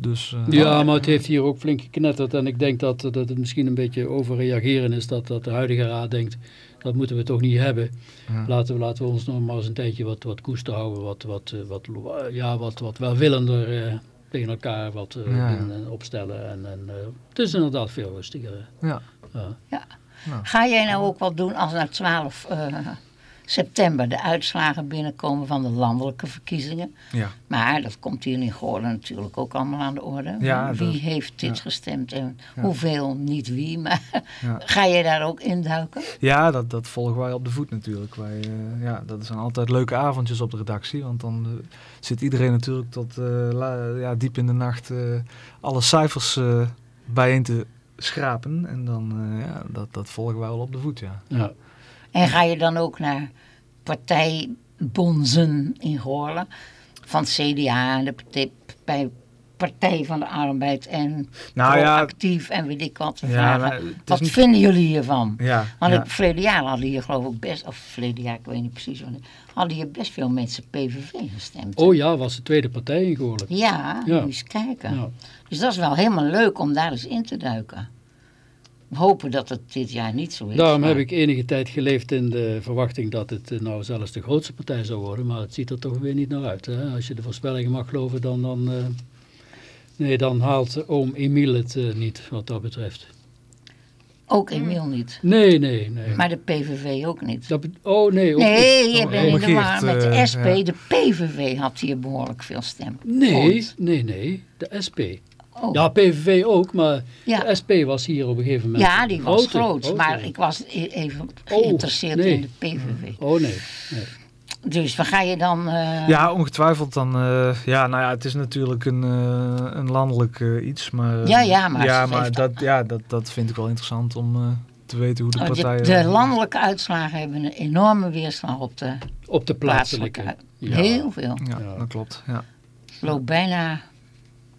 Speaker 4: Dus, eh,
Speaker 1: Ja, maar het heeft hier ook flink geknetterd. En ik denk dat, dat het misschien een beetje overreageren is. Dat, dat de huidige raad denkt, dat moeten we toch niet hebben.
Speaker 4: ja.
Speaker 1: Laten we, laten we ons nog maar eens een tijdje wat, wat koester houden. Wat, wat, eh, wat, ja, wat, wat welwillender eh, tegen elkaar wat eh,
Speaker 4: Ja, ja.
Speaker 1: doen en opstellen. En, en, eh, het is inderdaad veel rustiger.
Speaker 4: Ja.
Speaker 1: Ja.
Speaker 2: Ga jij nou ook wat doen als na 12 eh, september de uitslagen binnenkomen van de landelijke verkiezingen?
Speaker 4: Ja.
Speaker 2: Maar dat komt hier in Goorlen natuurlijk ook allemaal aan de orde.
Speaker 4: Ja,
Speaker 2: wie
Speaker 4: dat-
Speaker 2: heeft dit
Speaker 4: ja.
Speaker 2: gestemd en
Speaker 4: Ja.
Speaker 2: hoeveel, niet wie. Maar
Speaker 4: Ja. [laughs]
Speaker 2: ga jij daar ook induiken?
Speaker 4: Ja, dat, dat volgen wij op de voet natuurlijk. Wij, eh, ja, dat zijn altijd leuke avondjes op de redactie. Want dan eh, zit iedereen natuurlijk tot eh, la- ja, diep in de nacht eh, alle cijfers eh, bijeen te schrapen. En dan, eh, ja, dat, dat volgen wij wel op de voet, ja.
Speaker 1: Ja.
Speaker 2: En ga je dan ook naar partijbonzen in Goorlen? Van het CDA en de partij, bij Partij van de Arbeid en
Speaker 4: Nou ja,
Speaker 2: actief en weet ik wat.
Speaker 4: Ja,
Speaker 2: vragen.
Speaker 4: maar
Speaker 2: wat
Speaker 4: niet-
Speaker 2: vinden jullie hiervan?
Speaker 4: ja,
Speaker 2: Want
Speaker 4: ja.
Speaker 2: het verleden jaar hadden hier geloof ik best, of verleden jaar, ik weet niet precies wanneer, hadden hier best veel mensen PVV gestemd.
Speaker 1: Oh ja, was de tweede partij in Goorlen.
Speaker 2: Ja,
Speaker 1: Ja.
Speaker 2: moet je eens kijken.
Speaker 1: Ja.
Speaker 2: Dus dat is wel helemaal leuk om daar eens in te duiken. Hopen dat het dit jaar niet zo is.
Speaker 1: Daarom
Speaker 2: maar-
Speaker 1: heb ik enige tijd geleefd in de verwachting dat het eh, nou zelfs de grootste partij zou worden. Maar het ziet er toch weer niet naar uit. Hè? Als je de voorspellingen mag geloven, dan, dan, eh, nee, dan haalt oom Emiel het eh, niet wat dat betreft.
Speaker 2: Ook Emiel niet.
Speaker 1: Nee, nee, nee.
Speaker 2: Maar de PVV ook niet.
Speaker 1: Dat oh nee, ook
Speaker 2: Nee, je
Speaker 1: Oh,
Speaker 2: bent
Speaker 1: nee.
Speaker 2: in de
Speaker 4: Geert,
Speaker 2: war met de SP.
Speaker 4: ja.
Speaker 2: De PVV had hier behoorlijk veel stemmen.
Speaker 1: Nee,
Speaker 2: Ooit.
Speaker 1: nee, nee, de SP.
Speaker 2: Oh.
Speaker 1: Ja, PVV ook, maar
Speaker 2: Ja.
Speaker 1: de SP was hier op een gegeven moment.
Speaker 2: Ja, die was
Speaker 1: groter,
Speaker 2: groot.
Speaker 1: groter.
Speaker 2: Maar ik was e- even
Speaker 1: Oh,
Speaker 2: geïnteresseerd
Speaker 1: nee.
Speaker 2: in de PVV.
Speaker 1: Oh nee, nee.
Speaker 2: Dus waar ga je dan... eh,
Speaker 4: Ja, ongetwijfeld dan. eh, ja, nou ja, het is natuurlijk een, eh, een landelijk iets. Maar,
Speaker 2: Ja, ja, maar
Speaker 4: ja, maar dat, ja, dat, dat vind ik wel interessant om eh, te weten hoe de
Speaker 2: want je-
Speaker 4: partijen...
Speaker 2: de landelijke uitslagen hebben een enorme weerslag op de
Speaker 1: Op de
Speaker 2: plaatselijke.
Speaker 1: plaatselijke.
Speaker 2: uit-
Speaker 1: Ja.
Speaker 2: Heel veel.
Speaker 4: Ja,
Speaker 1: Ja.
Speaker 4: dat klopt. Ja.
Speaker 2: loopt bijna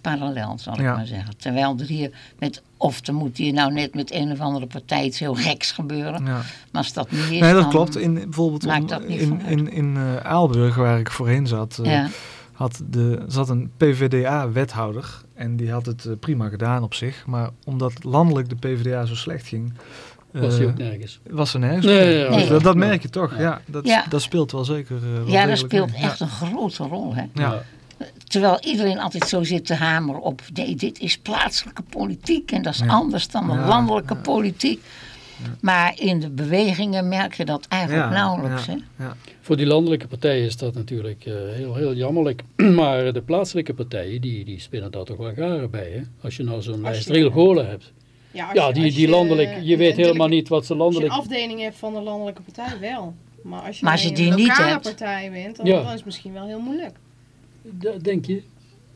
Speaker 2: parallel, zal ik
Speaker 4: Ja.
Speaker 2: maar zeggen. Terwijl er hier met, of er moet hier nou net met een of andere partij iets heel geks gebeuren.
Speaker 4: Ja.
Speaker 2: Maar als dat niet is,
Speaker 4: Nee, dat
Speaker 2: dan-
Speaker 4: klopt. In, bijvoorbeeld
Speaker 2: maakt
Speaker 4: om-
Speaker 2: dat niet
Speaker 4: in, in, in eh, Aalburg, waar ik voorheen zat, eh,
Speaker 2: Ja,
Speaker 4: had de, zat een PvdA-wethouder. En die had het eh, prima gedaan op zich. Maar omdat landelijk de PvdA zo slecht ging,
Speaker 1: Was hij ook nergens.
Speaker 4: was er nergens.
Speaker 1: Nee, ja,
Speaker 4: Dus
Speaker 2: ja.
Speaker 4: dat, dat merk je toch.
Speaker 1: Ja.
Speaker 4: Ja, dat,
Speaker 2: Ja.
Speaker 4: dat speelt wel zeker. eh, wel
Speaker 2: ja dat speelt
Speaker 4: mee.
Speaker 2: echt een grote rol. Hè?
Speaker 4: Ja.
Speaker 2: Terwijl iedereen altijd zo zit te hameren op... nee, dit is plaatselijke politiek en dat is
Speaker 4: Ja.
Speaker 2: anders dan de
Speaker 4: Ja,
Speaker 2: landelijke
Speaker 4: ja.
Speaker 2: politiek. Maar in de bewegingen merk je dat eigenlijk
Speaker 4: Ja,
Speaker 2: nauwelijks.
Speaker 4: ja.
Speaker 2: Hè?
Speaker 1: Voor die landelijke partijen is dat natuurlijk eh, heel, heel jammerlijk. [clears throat] Maar de plaatselijke partijen, die, die spinnen daar toch wel garen bij. Hè? Als je nou zo'n lijst
Speaker 3: je-
Speaker 1: regelgolen hebt.
Speaker 3: Ja, als
Speaker 1: Ja,
Speaker 3: je-
Speaker 1: die, die landelijk, je
Speaker 3: een
Speaker 1: weet helemaal niet wat ze
Speaker 3: Als je een
Speaker 1: landelijk...
Speaker 3: afdeling hebt van de landelijke partij, wel. Maar als je,
Speaker 2: Maar als je
Speaker 3: een
Speaker 2: die niet
Speaker 3: lokale
Speaker 2: hebt-
Speaker 3: partij bent, dan,
Speaker 1: Ja.
Speaker 3: dan is het misschien wel heel moeilijk.
Speaker 1: Dat denk je?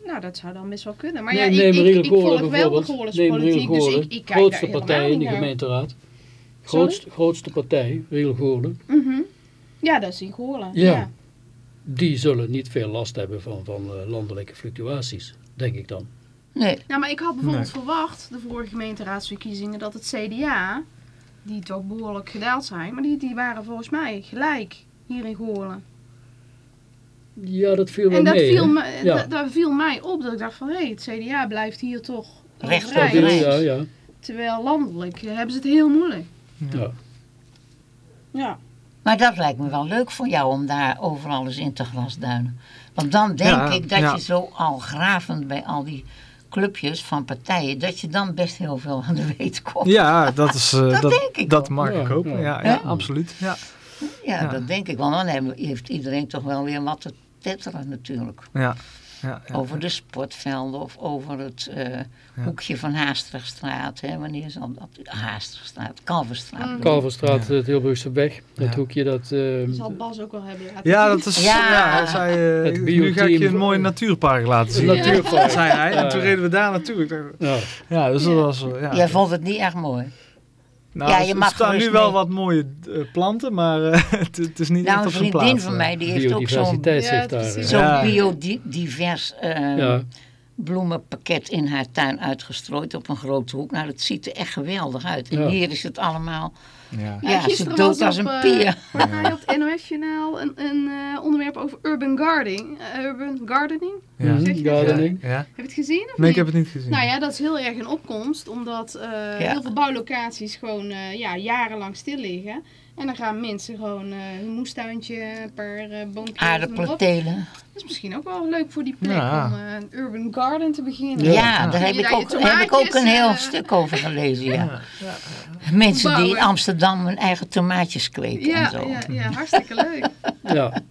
Speaker 3: Nou, dat zou dan best wel kunnen. Maar
Speaker 1: Nee,
Speaker 3: ja,
Speaker 1: neem
Speaker 3: ik, ik, ik volg wel de
Speaker 1: bijvoorbeeld.
Speaker 3: Goorlense
Speaker 1: Neem Riel
Speaker 3: politiek, dus ik, ik kijk
Speaker 1: grootste
Speaker 3: daar
Speaker 1: partij in de gemeenteraad. Grootst, grootste partij, Riel Goorlen.
Speaker 3: Mhm. Ja, dat is in Goorlen.
Speaker 1: Ja.
Speaker 3: Ja.
Speaker 1: Die zullen niet veel last hebben van, van eh, landelijke fluctuaties, denk ik dan.
Speaker 2: Nee,
Speaker 3: Nou, maar ik had bijvoorbeeld
Speaker 4: Nee.
Speaker 3: verwacht, de vorige gemeenteraadsverkiezingen, dat het CDA, die toch behoorlijk gedaald zijn, maar die, die waren volgens mij gelijk hier in Goorlen.
Speaker 1: Ja, dat viel wel
Speaker 3: En dat
Speaker 1: mee.
Speaker 3: viel, me,
Speaker 1: Ja.
Speaker 3: daar viel mij op dat ik dacht van, hé, het CDA blijft hier toch
Speaker 2: Recht
Speaker 3: overeind.
Speaker 1: Ja, ja,
Speaker 3: Terwijl landelijk eh, hebben ze het heel moeilijk.
Speaker 1: ja.
Speaker 3: Ja.
Speaker 2: maar dat lijkt me wel leuk voor jou om daar overal eens in te grasduinen. Want dan denk
Speaker 4: Ja,
Speaker 2: ik dat
Speaker 4: ja.
Speaker 2: je zo al gravend bij al die clubjes van partijen, dat je dan best heel veel aan de weet komt.
Speaker 4: Ja, dat is. eh, [laughs]
Speaker 2: Dat
Speaker 4: dat
Speaker 2: denk ik
Speaker 4: dat
Speaker 2: ook.
Speaker 4: mag
Speaker 1: Ja,
Speaker 4: ik hopen.
Speaker 1: ja.
Speaker 4: Ja, ja,
Speaker 2: Ja.
Speaker 4: absoluut. Ja,
Speaker 2: Ja,
Speaker 4: Ja.
Speaker 2: dat denk ik wel. Dan heeft iedereen toch wel weer wat te tetteren natuurlijk.
Speaker 4: ja, ja, ja.
Speaker 2: Over de sportvelden of over het eh, hoekje van Haastrechtstraat. Hè? Wanneer is dat? Haastrechtstraat, Kalverstraat.
Speaker 3: Mm.
Speaker 1: Kalverstraat, het Tilburgse weg, dat
Speaker 4: Ja.
Speaker 1: hoekje, dat... eh,
Speaker 3: Dat zal Bas ook wel hebben
Speaker 4: Ja, dat is.
Speaker 2: Ja.
Speaker 4: Ja, hij zei, eh,
Speaker 1: Het
Speaker 4: nu ga ik je een mooi natuurpark laten zien.
Speaker 1: Natuurpark.
Speaker 4: zei hij. En toen reden we daar naartoe. Ik dacht,
Speaker 1: ja.
Speaker 4: Ja, dus dat was.
Speaker 2: Jij vond het niet echt mooi.
Speaker 4: Nou,
Speaker 2: Ja,
Speaker 4: er-
Speaker 2: je
Speaker 4: er
Speaker 2: mag
Speaker 4: staan nu wel
Speaker 2: mee.
Speaker 4: wat mooie eh, planten, maar eh, [laughs] het, het is niet
Speaker 2: Nou,
Speaker 4: echt
Speaker 2: een
Speaker 4: op zijn
Speaker 2: vriendin van
Speaker 4: eh.
Speaker 2: mij die heeft ook zo'n
Speaker 1: Biodiversiteit
Speaker 3: Ja,
Speaker 4: Ja.
Speaker 2: biodivers eh,
Speaker 1: Ja.
Speaker 2: Bloemenpakket in haar tuin uitgestrooid op een grote hoek. Nou, dat ziet er echt geweldig uit. En
Speaker 1: Ja.
Speaker 2: hier is het allemaal,
Speaker 4: Ja.
Speaker 2: ja, ze dood als
Speaker 3: op,
Speaker 2: een
Speaker 3: eh,
Speaker 2: peer.
Speaker 3: Volgens mij op het NOS-journaal een, een eh, onderwerp over urban gardening. eh, urban gardening.
Speaker 4: Ja.
Speaker 1: Gardening.
Speaker 4: Ja.
Speaker 3: Heb je het gezien of
Speaker 4: Nee, ik heb het niet gezien.
Speaker 3: Nou ja, dat is heel erg in opkomst, omdat eh,
Speaker 2: Ja.
Speaker 3: heel veel bouwlocaties gewoon eh, ja, jarenlang stil liggen. En dan gaan mensen gewoon eh hun moestuintje, een paar eh boompjes
Speaker 2: Aardappelen
Speaker 3: erop.
Speaker 2: telen.
Speaker 3: Dat is misschien ook wel leuk voor die plek
Speaker 4: Ja.
Speaker 3: om eh, een urban garden te beginnen.
Speaker 2: Ja,
Speaker 1: Ja.
Speaker 2: daar heb ik, ook, heb ik ook een heel
Speaker 3: eh,
Speaker 2: stuk over gelezen. Ja. Mensen die in. Amsterdam hun eigen tomaatjes kweken en zo.
Speaker 3: ja, ja, hartstikke leuk. [laughs]
Speaker 1: Ja,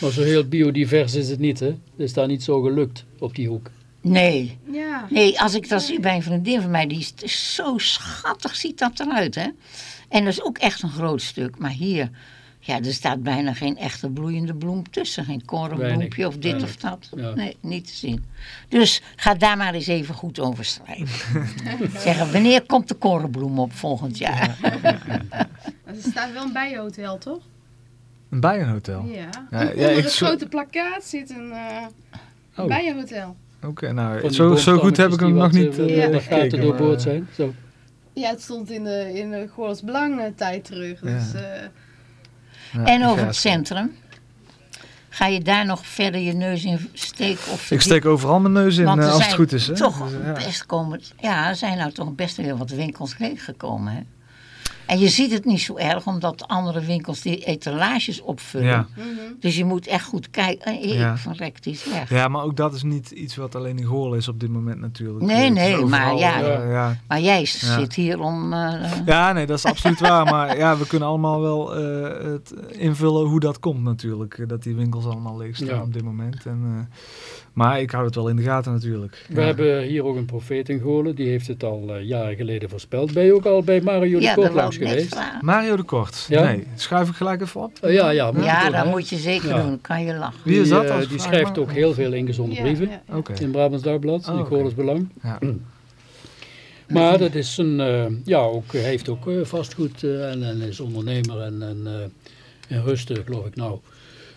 Speaker 1: maar zo heel biodivers is het niet, hè? Het is daar niet zo gelukt op die hoek.
Speaker 2: Nee,
Speaker 3: Ja.
Speaker 2: nee, als ik dat zie bij een vriendin van mij, die is zo schattig ziet dat eruit, hè. En dat is ook echt een groot stuk. Maar hier, ja, er staat bijna geen echte bloeiende bloem tussen. Geen korenbloempje of dit
Speaker 1: weinig.
Speaker 2: of dat.
Speaker 1: Ja.
Speaker 2: Nee, niet te zien. Dus ga daar maar eens even goed over schrijven. [laughs] Zeggen, wanneer komt de korenbloem op volgend jaar?
Speaker 3: Er [laughs] staat wel een bijenhotel, toch?
Speaker 4: Een bijenhotel.
Speaker 3: Ja.
Speaker 4: Ja,
Speaker 3: Onder
Speaker 4: ja,
Speaker 3: het
Speaker 4: zo-
Speaker 3: grote plakkaat zit een eh
Speaker 1: Oh.
Speaker 3: bijenhotel.
Speaker 4: Oké, nou, zo, zo goed heb ik hem nog niet eh,
Speaker 3: Ja.
Speaker 1: gaten
Speaker 4: gekeken.
Speaker 1: doorboord zijn. Zo.
Speaker 3: Ja, het stond in de, in de Belang eh, tijd terug. Dus,
Speaker 4: Ja.
Speaker 3: eh,
Speaker 4: ja,
Speaker 2: en over het centrum. Ga je daar nog verder je neus in steken? Of
Speaker 4: Ik steek overal mijn neus in
Speaker 2: Want
Speaker 4: eh, als het goed is. Hè?
Speaker 2: Toch
Speaker 4: Dus, ja.
Speaker 2: best komen, ja, er zijn nou toch best wel wat winkels leeggekomen. En je ziet het niet zo erg, omdat andere winkels die etalages opvullen.
Speaker 4: Ja.
Speaker 3: mhm.
Speaker 2: Dus je moet echt goed kijken. Ik
Speaker 4: Ja.
Speaker 2: verrekt iets weg.
Speaker 4: ja, maar ook dat is niet iets wat alleen in Goorl is op dit moment natuurlijk.
Speaker 2: Nee,
Speaker 4: is
Speaker 2: nee, maar ja.
Speaker 4: eh, ja.
Speaker 2: Maar jij zit hier om... eh,
Speaker 4: Ja, nee, dat is absoluut waar. Maar ja, we kunnen allemaal wel eh, het invullen hoe dat komt natuurlijk. Dat die winkels allemaal leeg staan
Speaker 1: Ja.
Speaker 4: op dit moment. En, eh, maar ik hou het wel in de gaten natuurlijk.
Speaker 1: We
Speaker 4: Ja.
Speaker 1: hebben hier ook een profeet in Goorlen, die heeft het al eh, jaren geleden voorspeld. Ben je ook al bij Mario de
Speaker 2: ja,
Speaker 1: Kort langs geweest?
Speaker 2: vragen.
Speaker 4: Mario de Kort.
Speaker 1: Ja?
Speaker 4: Nee, schuif ik gelijk even op.
Speaker 1: Eh, ja, ja,
Speaker 2: Ja, dat moet je zeker
Speaker 1: Ja.
Speaker 2: doen. Kan je lachen.
Speaker 4: Wie is
Speaker 1: Die,
Speaker 4: dat?
Speaker 1: eh,
Speaker 4: als
Speaker 1: die schrijft
Speaker 4: maar?
Speaker 1: ook heel veel ingezonde
Speaker 3: Ja,
Speaker 1: brieven in Brabants Dagblad,
Speaker 4: Oh,
Speaker 1: in. Goorles Belang.
Speaker 4: Ja.
Speaker 1: Maar dat is een, eh, ja, ook, hij heeft ook vastgoed en, en is ondernemer en, en eh, in Rusten, geloof ik nou.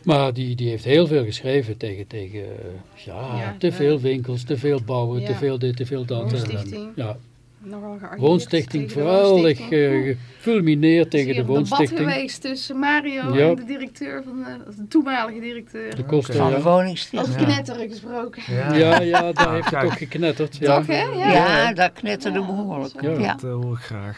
Speaker 1: Maar die, die heeft heel veel geschreven tegen, tegen eh, ja,
Speaker 3: Ja,
Speaker 1: te
Speaker 3: ja.
Speaker 1: veel winkels, te veel bouwen,
Speaker 3: Ja.
Speaker 1: te veel dit, te veel dat. En, en,
Speaker 3: Woonstichting. gearriveerd
Speaker 1: woonstichting,
Speaker 3: tegen de woonstichting.
Speaker 1: eh, gefulmineerd tegen
Speaker 3: Er
Speaker 1: de
Speaker 3: is geweest tussen Mario
Speaker 1: Ja.
Speaker 3: en de directeur van de, de toenmalige directeur.
Speaker 1: De kosten,
Speaker 2: Van de woningstichting.
Speaker 3: Over
Speaker 4: Ja.
Speaker 3: knetteren gesproken.
Speaker 4: Ja.
Speaker 1: Ja, ja, daar [laughs] heeft het ook geknetterd. Ja.
Speaker 3: Toch, hè? Ja.
Speaker 2: Ja, dat knetterde
Speaker 3: Ja,
Speaker 2: behoorlijk.
Speaker 1: Ja.
Speaker 2: Ja.
Speaker 4: Dat eh, hoor ik graag.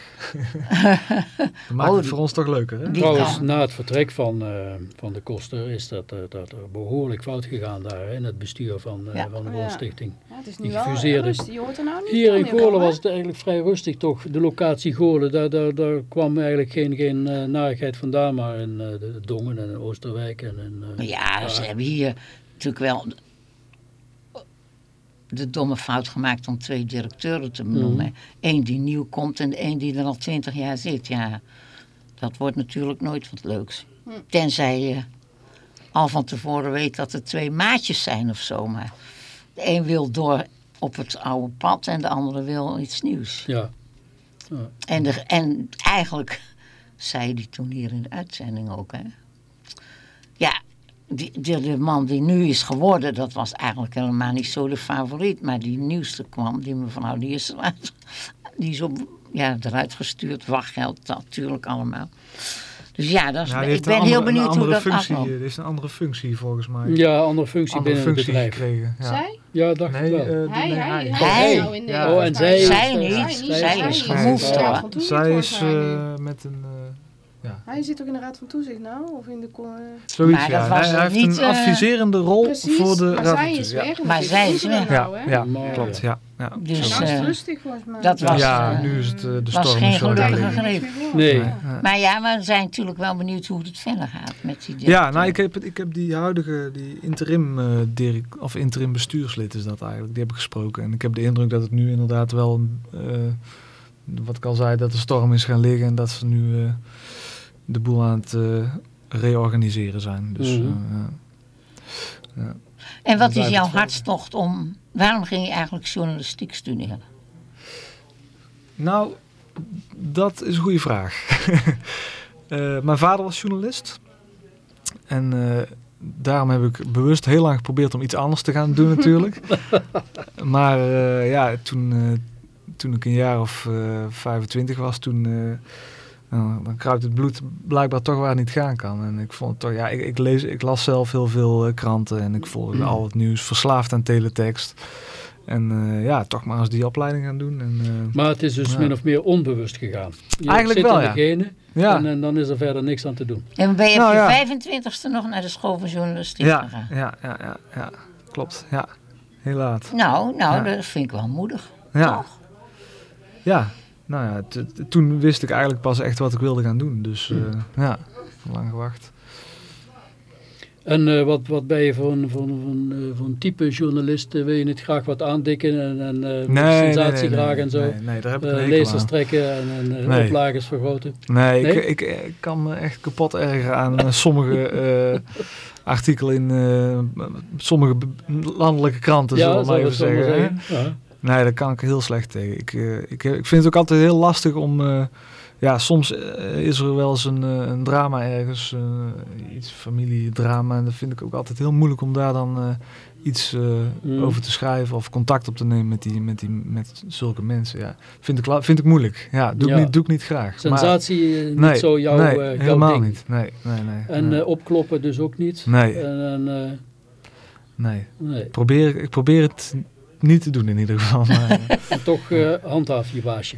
Speaker 4: [laughs] dat maakt
Speaker 2: Oh,
Speaker 4: het voor ons toch leuker, hè?
Speaker 1: Trouwens,
Speaker 2: kan.
Speaker 1: na het vertrek van, eh, van de koster is dat, eh, dat er behoorlijk fout gegaan daar hè, in het bestuur van, eh,
Speaker 2: Ja.
Speaker 1: van de
Speaker 3: Ja.
Speaker 1: woonstichting.
Speaker 3: Ja, het is
Speaker 1: Die
Speaker 3: nu wel. Je hoort er nou niet
Speaker 1: Hier in Goorlen was het eigenlijk vrij rustig toch. De locatie Goorlen, daar, daar, daar kwam eigenlijk geen, geen eh, narigheid vandaan. Maar in eh, de Dongen en in Oosterwijk en in... eh,
Speaker 2: Ja, ze hebben hier natuurlijk wel de domme fout gemaakt om twee directeuren te benoemen. Eén die nieuw komt en één die er al twintig jaar zit. Ja, dat wordt natuurlijk nooit wat leuks. Tenzij je al van tevoren weet dat er twee maatjes zijn of zo. Maar de een wil door op het oude pad en de andere wil iets nieuws.
Speaker 1: ja.
Speaker 2: En, de, en eigenlijk zei die toen hier in de uitzending ook. Hè? Ja, die, de, de man die nu is geworden, dat was eigenlijk helemaal niet zo de favoriet. Maar die nieuwste kwam, die mevrouw, die is eruit, die is op, ja, eruit gestuurd. Wachtgeld, natuurlijk allemaal. Dus ja, dat is,
Speaker 4: Ja, die
Speaker 2: ik ben
Speaker 4: een
Speaker 2: heel
Speaker 4: andere-
Speaker 2: benieuwd hoe
Speaker 4: andere
Speaker 2: dat
Speaker 4: functie,
Speaker 2: afloopt.
Speaker 4: Die heeft een andere functie volgens mij.
Speaker 1: ja, andere functie
Speaker 4: andere
Speaker 1: binnen het
Speaker 4: functie
Speaker 1: bedrijf.
Speaker 4: gekregen. Ja.
Speaker 3: Zij?
Speaker 1: Ja, dacht
Speaker 4: Nee,
Speaker 1: ik
Speaker 4: eh,
Speaker 1: wel.
Speaker 4: die-
Speaker 3: Hij,
Speaker 4: nee,
Speaker 3: hij,
Speaker 4: hij.
Speaker 3: hij is
Speaker 2: Hij.
Speaker 3: nou.
Speaker 1: Oh, en zij is-
Speaker 2: Zij
Speaker 1: eh,
Speaker 2: niet,
Speaker 3: Zij
Speaker 2: zij
Speaker 3: niet.
Speaker 2: is
Speaker 3: Zij
Speaker 2: gemoefd
Speaker 4: Zij is eh, met een... eh, ja,
Speaker 3: Hij zit ook in de Raad van Toezicht nou? Of in de... eh,
Speaker 4: zoiets,
Speaker 2: Maar
Speaker 4: ja.
Speaker 2: dat was
Speaker 4: Hij, hij heeft
Speaker 2: niet,
Speaker 4: een
Speaker 2: eh,
Speaker 4: adviserende rol
Speaker 3: Precies,
Speaker 4: voor de
Speaker 3: maar
Speaker 4: Raad van
Speaker 3: zij is
Speaker 4: Toezicht.
Speaker 2: Maar zij is weg.
Speaker 4: Ja,
Speaker 3: nou, hè?
Speaker 4: ja, klopt. Ja, ja.
Speaker 2: Dus,
Speaker 3: Nou is het
Speaker 2: eh,
Speaker 3: rustig volgens mij.
Speaker 2: dat was,
Speaker 4: ja,
Speaker 2: eh,
Speaker 4: nu is het eh, de
Speaker 2: was
Speaker 4: storm
Speaker 2: geen
Speaker 4: is zo
Speaker 2: gelukkige greep.
Speaker 1: Nee.
Speaker 4: Nee, ja.
Speaker 2: Maar ja, maar we zijn natuurlijk wel benieuwd hoe het verder gaat met die
Speaker 4: Ja, nou, ik heb, ik heb die huidige, die interim, eh, direct, of interim bestuurslid is dat eigenlijk, die heb ik gesproken. En ik heb de indruk dat het nu inderdaad wel, eh, wat ik al zei, dat de storm is gaan liggen en dat ze nu eh, de boel aan het eh, reorganiseren zijn. Dus,
Speaker 1: Mhm.
Speaker 4: eh, ja. Ja.
Speaker 2: En wat is jouw hartstocht om... Waarom ging je eigenlijk journalistiek studeren?
Speaker 4: Nou, dat is een goede vraag. [laughs] Eh, mijn vader was journalist. En eh, daarom heb ik bewust heel lang geprobeerd om iets anders te gaan doen [laughs] natuurlijk. maar eh, ja, toen, eh, toen ik een jaar of eh 25 was, toen... eh, nou, dan kruipt het bloed blijkbaar toch waar het niet gaan kan. En ik vond het toch, ja, ik, ik, lees, ik las zelf heel veel eh, kranten en ik volgde al het nieuws, verslaafd aan teletext. En eh, ja, toch maar eens die opleiding gaan doen. En, eh,
Speaker 1: Maar het is dus
Speaker 4: Ja.
Speaker 1: min of meer onbewust gegaan. Je
Speaker 4: Eigenlijk
Speaker 1: zit
Speaker 4: wel,
Speaker 1: in
Speaker 4: ja.
Speaker 1: de genen
Speaker 4: ja,
Speaker 1: en, en dan is er verder niks aan te doen.
Speaker 2: En ben je
Speaker 4: Nou,
Speaker 2: op
Speaker 4: ja.
Speaker 2: je 25ste nog naar de school van journalistiek
Speaker 4: ja,
Speaker 2: gegaan?
Speaker 4: ja, ja, ja, ja, klopt. Ja, heel laat.
Speaker 2: Nou, nou,
Speaker 4: Ja.
Speaker 2: dat vind ik wel moedig.
Speaker 4: Ja,
Speaker 2: Toch?
Speaker 4: ja. Nou ja, toen wist ik eigenlijk pas echt wat ik wilde gaan doen. Dus
Speaker 1: Hm.
Speaker 4: eh, ja, lang gewacht.
Speaker 1: En eh, wat, wat ben je voor een, voor een, voor een, eh, voor een type journalist? Wil je het graag wat aandikken en, en eh, sensatie graag en zo?
Speaker 4: Nee, nee, daar heb ik een hekel
Speaker 1: lezers
Speaker 4: aan.
Speaker 1: trekken en, en
Speaker 4: Nee.
Speaker 1: oplagers vergroten.
Speaker 4: Nee,
Speaker 1: Nee?
Speaker 4: Ik, ik, ik kan me echt kapot ergeren aan sommige eh, artikelen in eh, sommige landelijke kranten, zullen we maar
Speaker 1: zou
Speaker 4: even zeggen.
Speaker 1: Ja.
Speaker 4: Nee, daar kan ik heel slecht tegen. Ik, eh, ik, ik vind het ook altijd heel lastig om... eh, ja, soms eh, is er wel eens een, eh, een drama ergens, eh, iets familiedrama. En dat vind ik ook altijd heel moeilijk om daar dan eh, iets eh,
Speaker 1: Mm.
Speaker 4: over te schrijven of contact op te nemen met, die, met, die, met zulke mensen. Ja, vind ik, vind ik moeilijk. Ja, doe,
Speaker 1: Ja.
Speaker 4: Ik, niet, doe ik niet graag.
Speaker 1: Sensatie eh, niet
Speaker 4: nee,
Speaker 1: zo jouw,
Speaker 4: nee,
Speaker 1: eh, jouw
Speaker 4: helemaal
Speaker 1: ding.
Speaker 4: niet. Nee, nee, nee.
Speaker 1: En
Speaker 4: nee.
Speaker 1: eh, opkloppen dus ook niet.
Speaker 4: nee,
Speaker 1: En, en, eh,
Speaker 4: nee.
Speaker 1: nee.
Speaker 4: Probeer, ik probeer het niet te doen in ieder geval. Maar, [laughs] eh,
Speaker 1: En toch eh handhaaf je baasje.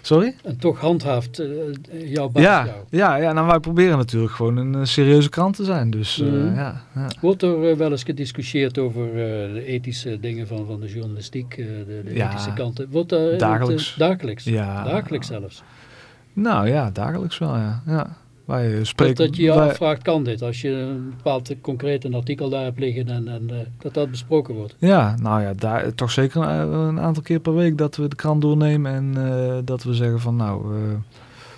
Speaker 4: sorry?
Speaker 1: En toch handhaaft eh, jouw baas
Speaker 4: Ja,
Speaker 1: jou.
Speaker 4: ja, ja, nou wij proberen natuurlijk gewoon een serieuze krant te zijn. Dus
Speaker 1: Mhm.
Speaker 4: ja, ja.
Speaker 1: Wordt er wel eens gediscussieerd over de ethische dingen van, van de journalistiek, de, de
Speaker 4: Ja.
Speaker 1: ethische kanten? Wordt het,
Speaker 4: Dagelijks.
Speaker 1: dagelijks.
Speaker 4: Ja.
Speaker 1: Dagelijks zelfs.
Speaker 4: Nou ja, dagelijks wel, ja. ja. Wij eh,
Speaker 1: Dat,
Speaker 4: spreken...
Speaker 1: dat je je
Speaker 4: wij-
Speaker 1: afvraagt, kan dit? Als je een bepaald concreet een artikel daar hebt liggen en, en eh, dat dat besproken wordt.
Speaker 4: Ja, nou ja, daar, toch zeker een, een aantal keer per week dat we de krant doornemen en eh, dat we zeggen van nou, eh,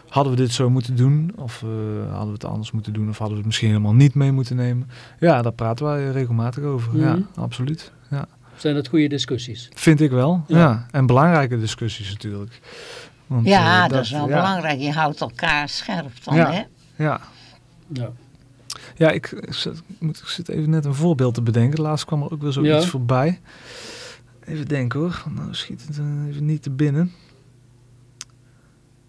Speaker 4: hadden we dit zo moeten doen of eh, hadden we het anders moeten doen of hadden we het misschien helemaal niet mee moeten nemen. Ja, daar praten wij regelmatig over. Ja,
Speaker 1: Mhm.
Speaker 4: absoluut. Ja.
Speaker 1: Zijn dat goede discussies?
Speaker 4: Vind ik wel,
Speaker 1: Ja.
Speaker 4: ja. En belangrijke discussies natuurlijk. Want,
Speaker 2: Ja,
Speaker 4: eh,
Speaker 2: dat, is wel
Speaker 4: ja,
Speaker 2: belangrijk. Je houdt elkaar scherp dan,
Speaker 4: Ja.
Speaker 2: hè?
Speaker 4: Ja,
Speaker 1: Ja.
Speaker 4: Ja, ik, ik zit, ik moet, ik zit even net een voorbeeld te bedenken. Laatst kwam er ook weer
Speaker 1: Ja.
Speaker 4: zoiets voorbij. Even denken hoor, want nou schiet het eh, even niet te binnen.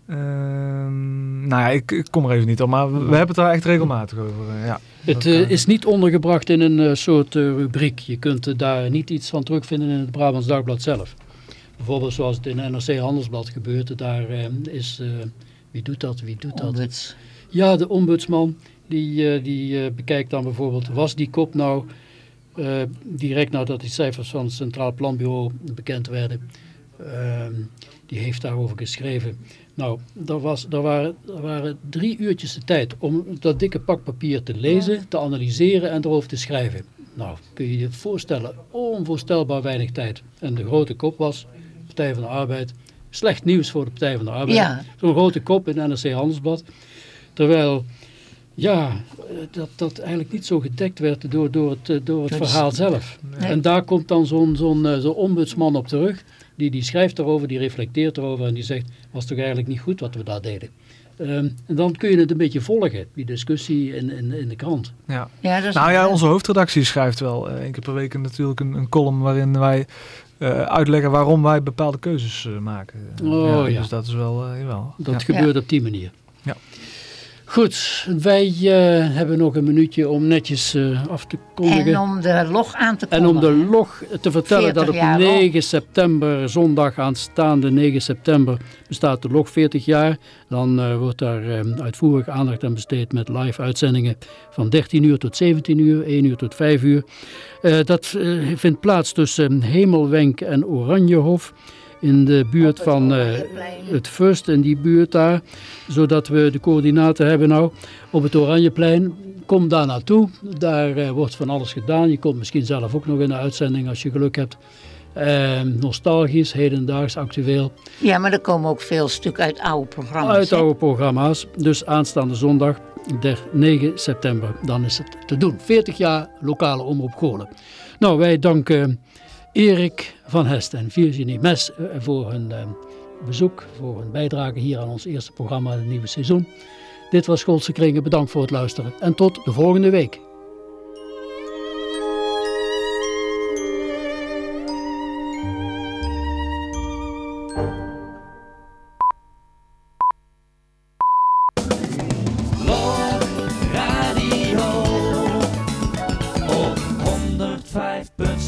Speaker 4: Ehm, nou ja, ik, ik kom er even niet op, maar we, we hebben het daar echt regelmatig over. eh, ja.
Speaker 1: Het eh, is niet ondergebracht in een eh, soort eh, rubriek. Je kunt daar niet iets van terugvinden in het Brabants Dagblad zelf. Bijvoorbeeld zoals het in NRC Handelsblad gebeurt. Daar eh, is, eh, wie doet dat, wie doet dat?
Speaker 2: Ombuds.
Speaker 1: Ja, de ombudsman die, eh, die eh, bekijkt dan bijvoorbeeld, was die kop nou eh, direct nadat die cijfers van het Centraal Planbureau bekend werden, ehm, die heeft daarover geschreven. Nou, er, was, er, waren, er waren drie uurtjes de tijd om dat dikke pak papier te lezen, te analyseren en erover te schrijven. Nou, kun je je voorstellen, onvoorstelbaar weinig tijd. En de grote kop was, Partij van de Arbeid, slecht nieuws voor de Partij van de Arbeid.
Speaker 2: Ja.
Speaker 1: Zo'n grote kop in NRC Handelsblad. Terwijl, ja, eh, dat, dat eigenlijk niet zo gedekt werd door, door het, eh, door het verhaal zelf.
Speaker 2: Nee.
Speaker 1: En daar komt dan zo'n zo'n eh, zo'n ombudsman op terug. Die, die schrijft erover, die reflecteert erover en die zegt, was toch eigenlijk niet goed wat we daar deden. Ehm, en dan kun je het een beetje volgen, die discussie in, in, in de krant.
Speaker 4: ja.
Speaker 2: Ja, dat is
Speaker 4: Nou ja, onze hoofdredactie schrijft wel eh, één keer per week natuurlijk een, een column waarin wij eh, uitleggen waarom wij bepaalde keuzes eh, maken.
Speaker 1: Oh, ja.
Speaker 4: Dus dat is wel, eh, jawel.
Speaker 1: Dat
Speaker 4: ja.
Speaker 1: gebeurt op die manier.
Speaker 4: Ja.
Speaker 1: Goed, wij eh, hebben nog een minuutje om netjes eh, af te kondigen.
Speaker 2: En om de log aan te
Speaker 1: En
Speaker 2: kondigen.
Speaker 1: om de log te vertellen dat
Speaker 2: 40
Speaker 1: op
Speaker 2: jaar
Speaker 1: 9 september, zondag aanstaande 9 september, bestaat de log 40 jaar. Dan eh, wordt daar uitvoerig aandacht aan besteed met live uitzendingen van 13 uur tot 17 uur, 1 uur tot 5 uur. Dat vindt plaats tussen Hemelwenk en Oranjehof in de buurt van eh, het First in die buurt daar. Zodat we de coördinaten hebben nou op het Oranjeplein. Kom daar naartoe. Daar eh, wordt van alles gedaan. Je komt misschien zelf ook nog in de uitzending als je geluk hebt. Eh, nostalgisch, hedendaags, actueel.
Speaker 2: Ja, maar er komen ook veel stukken uit oude programma's.
Speaker 1: Uit
Speaker 2: hè?
Speaker 1: oude programma's. Dus aanstaande zondag, der 9 september, dan is het te doen. 40 jaar lokale omroep Goorlen. Nou, wij danken Erik van Hest en Virginie Mes eh, voor hun eh, bezoek, voor hun bijdrage hier aan ons eerste programma het nieuwe seizoen. Dit was Schoolse Kringen, bedankt voor het luisteren en tot de volgende week.